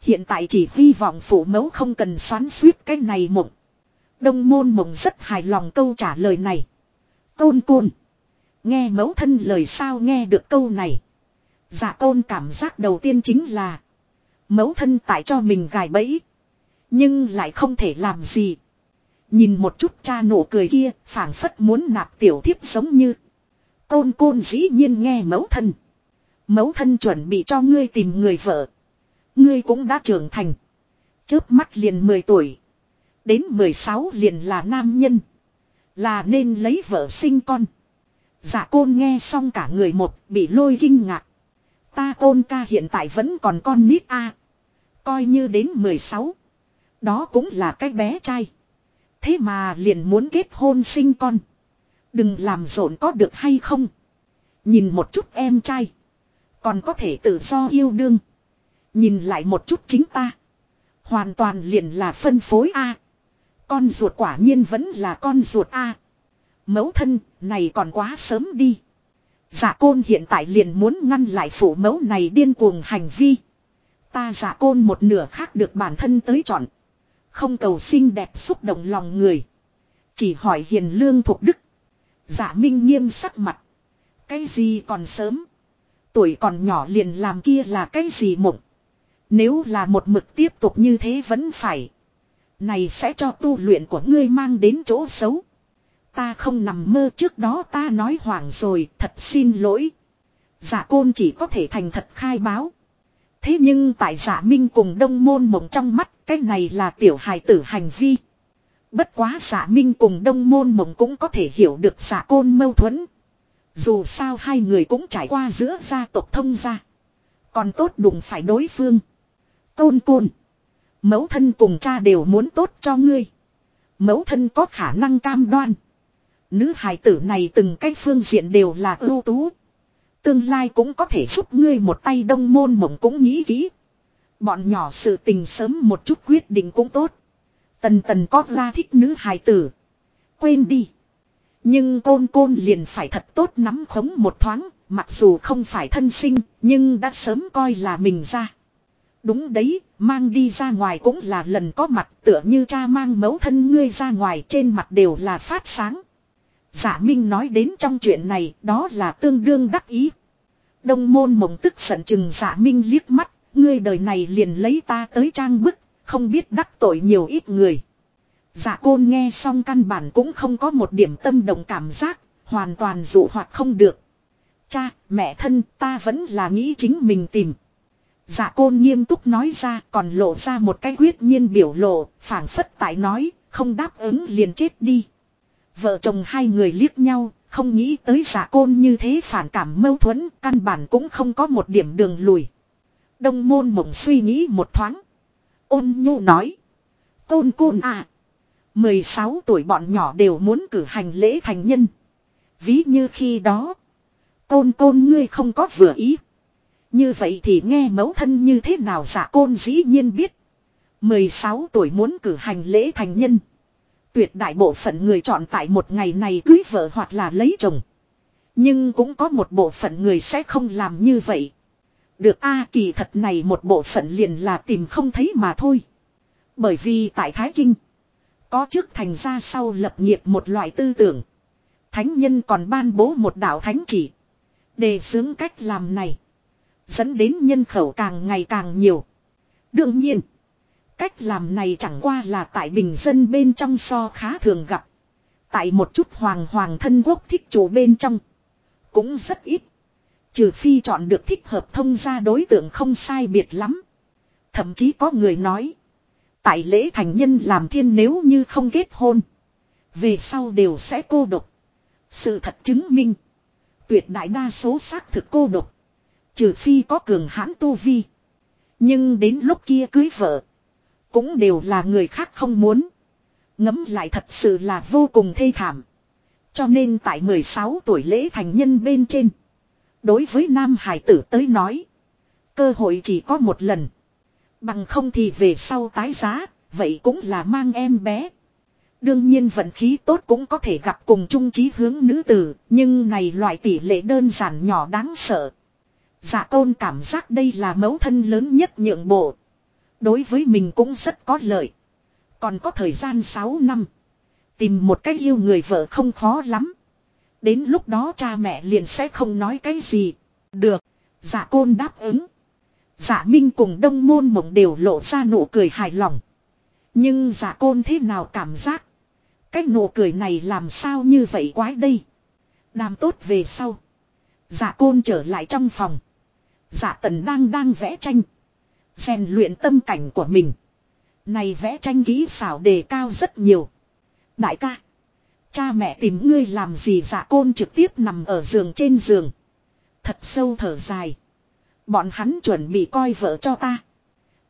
Hiện tại chỉ hy vọng phụ mẫu không cần xoắn suýt cái này mộng. Đông môn mộng rất hài lòng câu trả lời này. Tôn côn. Nghe mẫu thân lời sao nghe được câu này. giả côn cảm giác đầu tiên chính là. Mẫu thân tại cho mình gài bẫy. Nhưng lại không thể làm gì. Nhìn một chút cha nụ cười kia, phảng phất muốn nạp tiểu thiếp giống như. Côn côn dĩ nhiên nghe mẫu thân. Mẫu thân chuẩn bị cho ngươi tìm người vợ. Ngươi cũng đã trưởng thành. Chớp mắt liền 10 tuổi. Đến 16 liền là nam nhân. Là nên lấy vợ sinh con. Dạ côn nghe xong cả người một bị lôi kinh ngạc. Ta côn ca hiện tại vẫn còn con nít a Coi như đến 16. Đó cũng là cái bé trai. Thế mà liền muốn kết hôn sinh con. Đừng làm rộn có được hay không. Nhìn một chút em trai. Còn có thể tự do yêu đương. Nhìn lại một chút chính ta. Hoàn toàn liền là phân phối A. Con ruột quả nhiên vẫn là con ruột A. Mẫu thân, này còn quá sớm đi. giả côn hiện tại liền muốn ngăn lại phụ mẫu này điên cuồng hành vi. Ta giả côn một nửa khác được bản thân tới chọn. Không cầu xinh đẹp xúc động lòng người. Chỉ hỏi hiền lương thuộc đức. Dạ minh nghiêm sắc mặt. Cái gì còn sớm. Tuổi còn nhỏ liền làm kia là cái gì mộng. Nếu là một mực tiếp tục như thế vẫn phải. Này sẽ cho tu luyện của ngươi mang đến chỗ xấu. Ta không nằm mơ trước đó ta nói hoảng rồi, thật xin lỗi. Giả côn chỉ có thể thành thật khai báo. Thế nhưng tại giả minh cùng đông môn mộng trong mắt, cái này là tiểu hài tử hành vi. Bất quá giả minh cùng đông môn mộng cũng có thể hiểu được giả côn mâu thuẫn. Dù sao hai người cũng trải qua giữa gia tộc thông gia. Còn tốt đụng phải đối phương. Tôn côn. Mẫu thân cùng cha đều muốn tốt cho ngươi. Mẫu thân có khả năng cam đoan. Nữ hài tử này từng cái phương diện đều là ưu tú. Tương lai cũng có thể giúp ngươi một tay đông môn mộng cũng nghĩ kỹ. Bọn nhỏ sự tình sớm một chút quyết định cũng tốt. Tần tần có ra thích nữ hài tử. Quên đi. Nhưng côn côn liền phải thật tốt nắm khống một thoáng. Mặc dù không phải thân sinh nhưng đã sớm coi là mình ra. Đúng đấy, mang đi ra ngoài cũng là lần có mặt tựa như cha mang mẫu thân ngươi ra ngoài trên mặt đều là phát sáng. Giả Minh nói đến trong chuyện này đó là tương đương đắc ý. Đông môn mộng tức giận chừng giả Minh liếc mắt, ngươi đời này liền lấy ta tới trang bức, không biết đắc tội nhiều ít người. Dạ côn nghe xong căn bản cũng không có một điểm tâm động cảm giác, hoàn toàn dụ hoạt không được. Cha, mẹ thân, ta vẫn là nghĩ chính mình tìm. Dạ côn nghiêm túc nói ra còn lộ ra một cái quyết nhiên biểu lộ, phảng phất tại nói, không đáp ứng liền chết đi. Vợ chồng hai người liếc nhau, không nghĩ tới giả côn như thế phản cảm mâu thuẫn, căn bản cũng không có một điểm đường lùi. Đông môn mộng suy nghĩ một thoáng. Ôn nhu nói. Côn côn à. 16 tuổi bọn nhỏ đều muốn cử hành lễ thành nhân. Ví như khi đó. Côn côn ngươi không có vừa ý. Như vậy thì nghe mẫu thân như thế nào giả côn dĩ nhiên biết. 16 tuổi muốn cử hành lễ thành nhân. Tuyệt đại bộ phận người chọn tại một ngày này cưới vợ hoặc là lấy chồng. Nhưng cũng có một bộ phận người sẽ không làm như vậy. Được A à, kỳ thật này một bộ phận liền là tìm không thấy mà thôi. Bởi vì tại Thái Kinh. Có trước thành ra sau lập nghiệp một loại tư tưởng. Thánh nhân còn ban bố một đạo thánh chỉ. Đề xướng cách làm này. Dẫn đến nhân khẩu càng ngày càng nhiều. Đương nhiên. Cách làm này chẳng qua là tại bình dân bên trong so khá thường gặp. Tại một chút hoàng hoàng thân quốc thích chủ bên trong. Cũng rất ít. Trừ phi chọn được thích hợp thông ra đối tượng không sai biệt lắm. Thậm chí có người nói. Tại lễ thành nhân làm thiên nếu như không kết hôn. Về sau đều sẽ cô độc. Sự thật chứng minh. Tuyệt đại đa số xác thực cô độc. Trừ phi có cường hãn tu vi. Nhưng đến lúc kia cưới vợ. Cũng đều là người khác không muốn. Ngấm lại thật sự là vô cùng thê thảm. Cho nên tại 16 tuổi lễ thành nhân bên trên. Đối với nam hải tử tới nói. Cơ hội chỉ có một lần. Bằng không thì về sau tái giá. Vậy cũng là mang em bé. Đương nhiên vận khí tốt cũng có thể gặp cùng chung chí hướng nữ tử. Nhưng này loại tỷ lệ đơn giản nhỏ đáng sợ. Dạ tôn cảm giác đây là mẫu thân lớn nhất nhượng bộ. Đối với mình cũng rất có lợi. Còn có thời gian 6 năm. Tìm một cách yêu người vợ không khó lắm. Đến lúc đó cha mẹ liền sẽ không nói cái gì. Được. Dạ côn đáp ứng. Dạ Minh cùng đông môn mộng đều lộ ra nụ cười hài lòng. Nhưng dạ côn thế nào cảm giác. Cái nụ cười này làm sao như vậy quái đây. Đàm tốt về sau. Dạ côn trở lại trong phòng. Dạ tần đang đang vẽ tranh. rèn luyện tâm cảnh của mình. Này vẽ tranh kỹ xảo đề cao rất nhiều. Đại ca. Cha mẹ tìm ngươi làm gì dạ côn trực tiếp nằm ở giường trên giường. Thật sâu thở dài. Bọn hắn chuẩn bị coi vợ cho ta.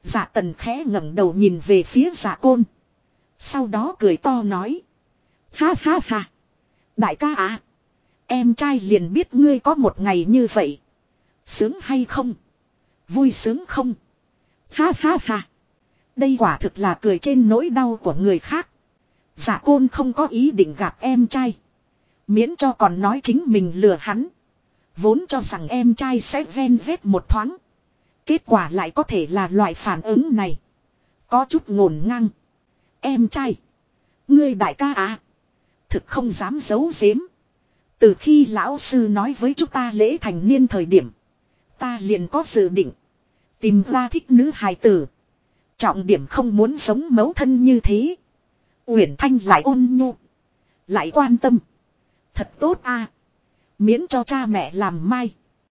Dạ tần khẽ ngẩng đầu nhìn về phía dạ côn. Sau đó cười to nói. Ha ha ha. Đại ca à. Em trai liền biết ngươi có một ngày như vậy. Sướng hay không? Vui sướng không? Ha ha ha. Đây quả thực là cười trên nỗi đau của người khác. Giả côn không có ý định gặp em trai. Miễn cho còn nói chính mình lừa hắn. Vốn cho rằng em trai sẽ ven vết một thoáng. Kết quả lại có thể là loại phản ứng này. Có chút ngổn ngang. Em trai. Ngươi đại ca à. Thực không dám giấu giếm. Từ khi lão sư nói với chúng ta lễ thành niên thời điểm. Ta liền có dự định. Tìm ra thích nữ hài tử. Trọng điểm không muốn sống mấu thân như thế. Uyển Thanh lại ôn nhu. Lại quan tâm. Thật tốt a, Miễn cho cha mẹ làm mai.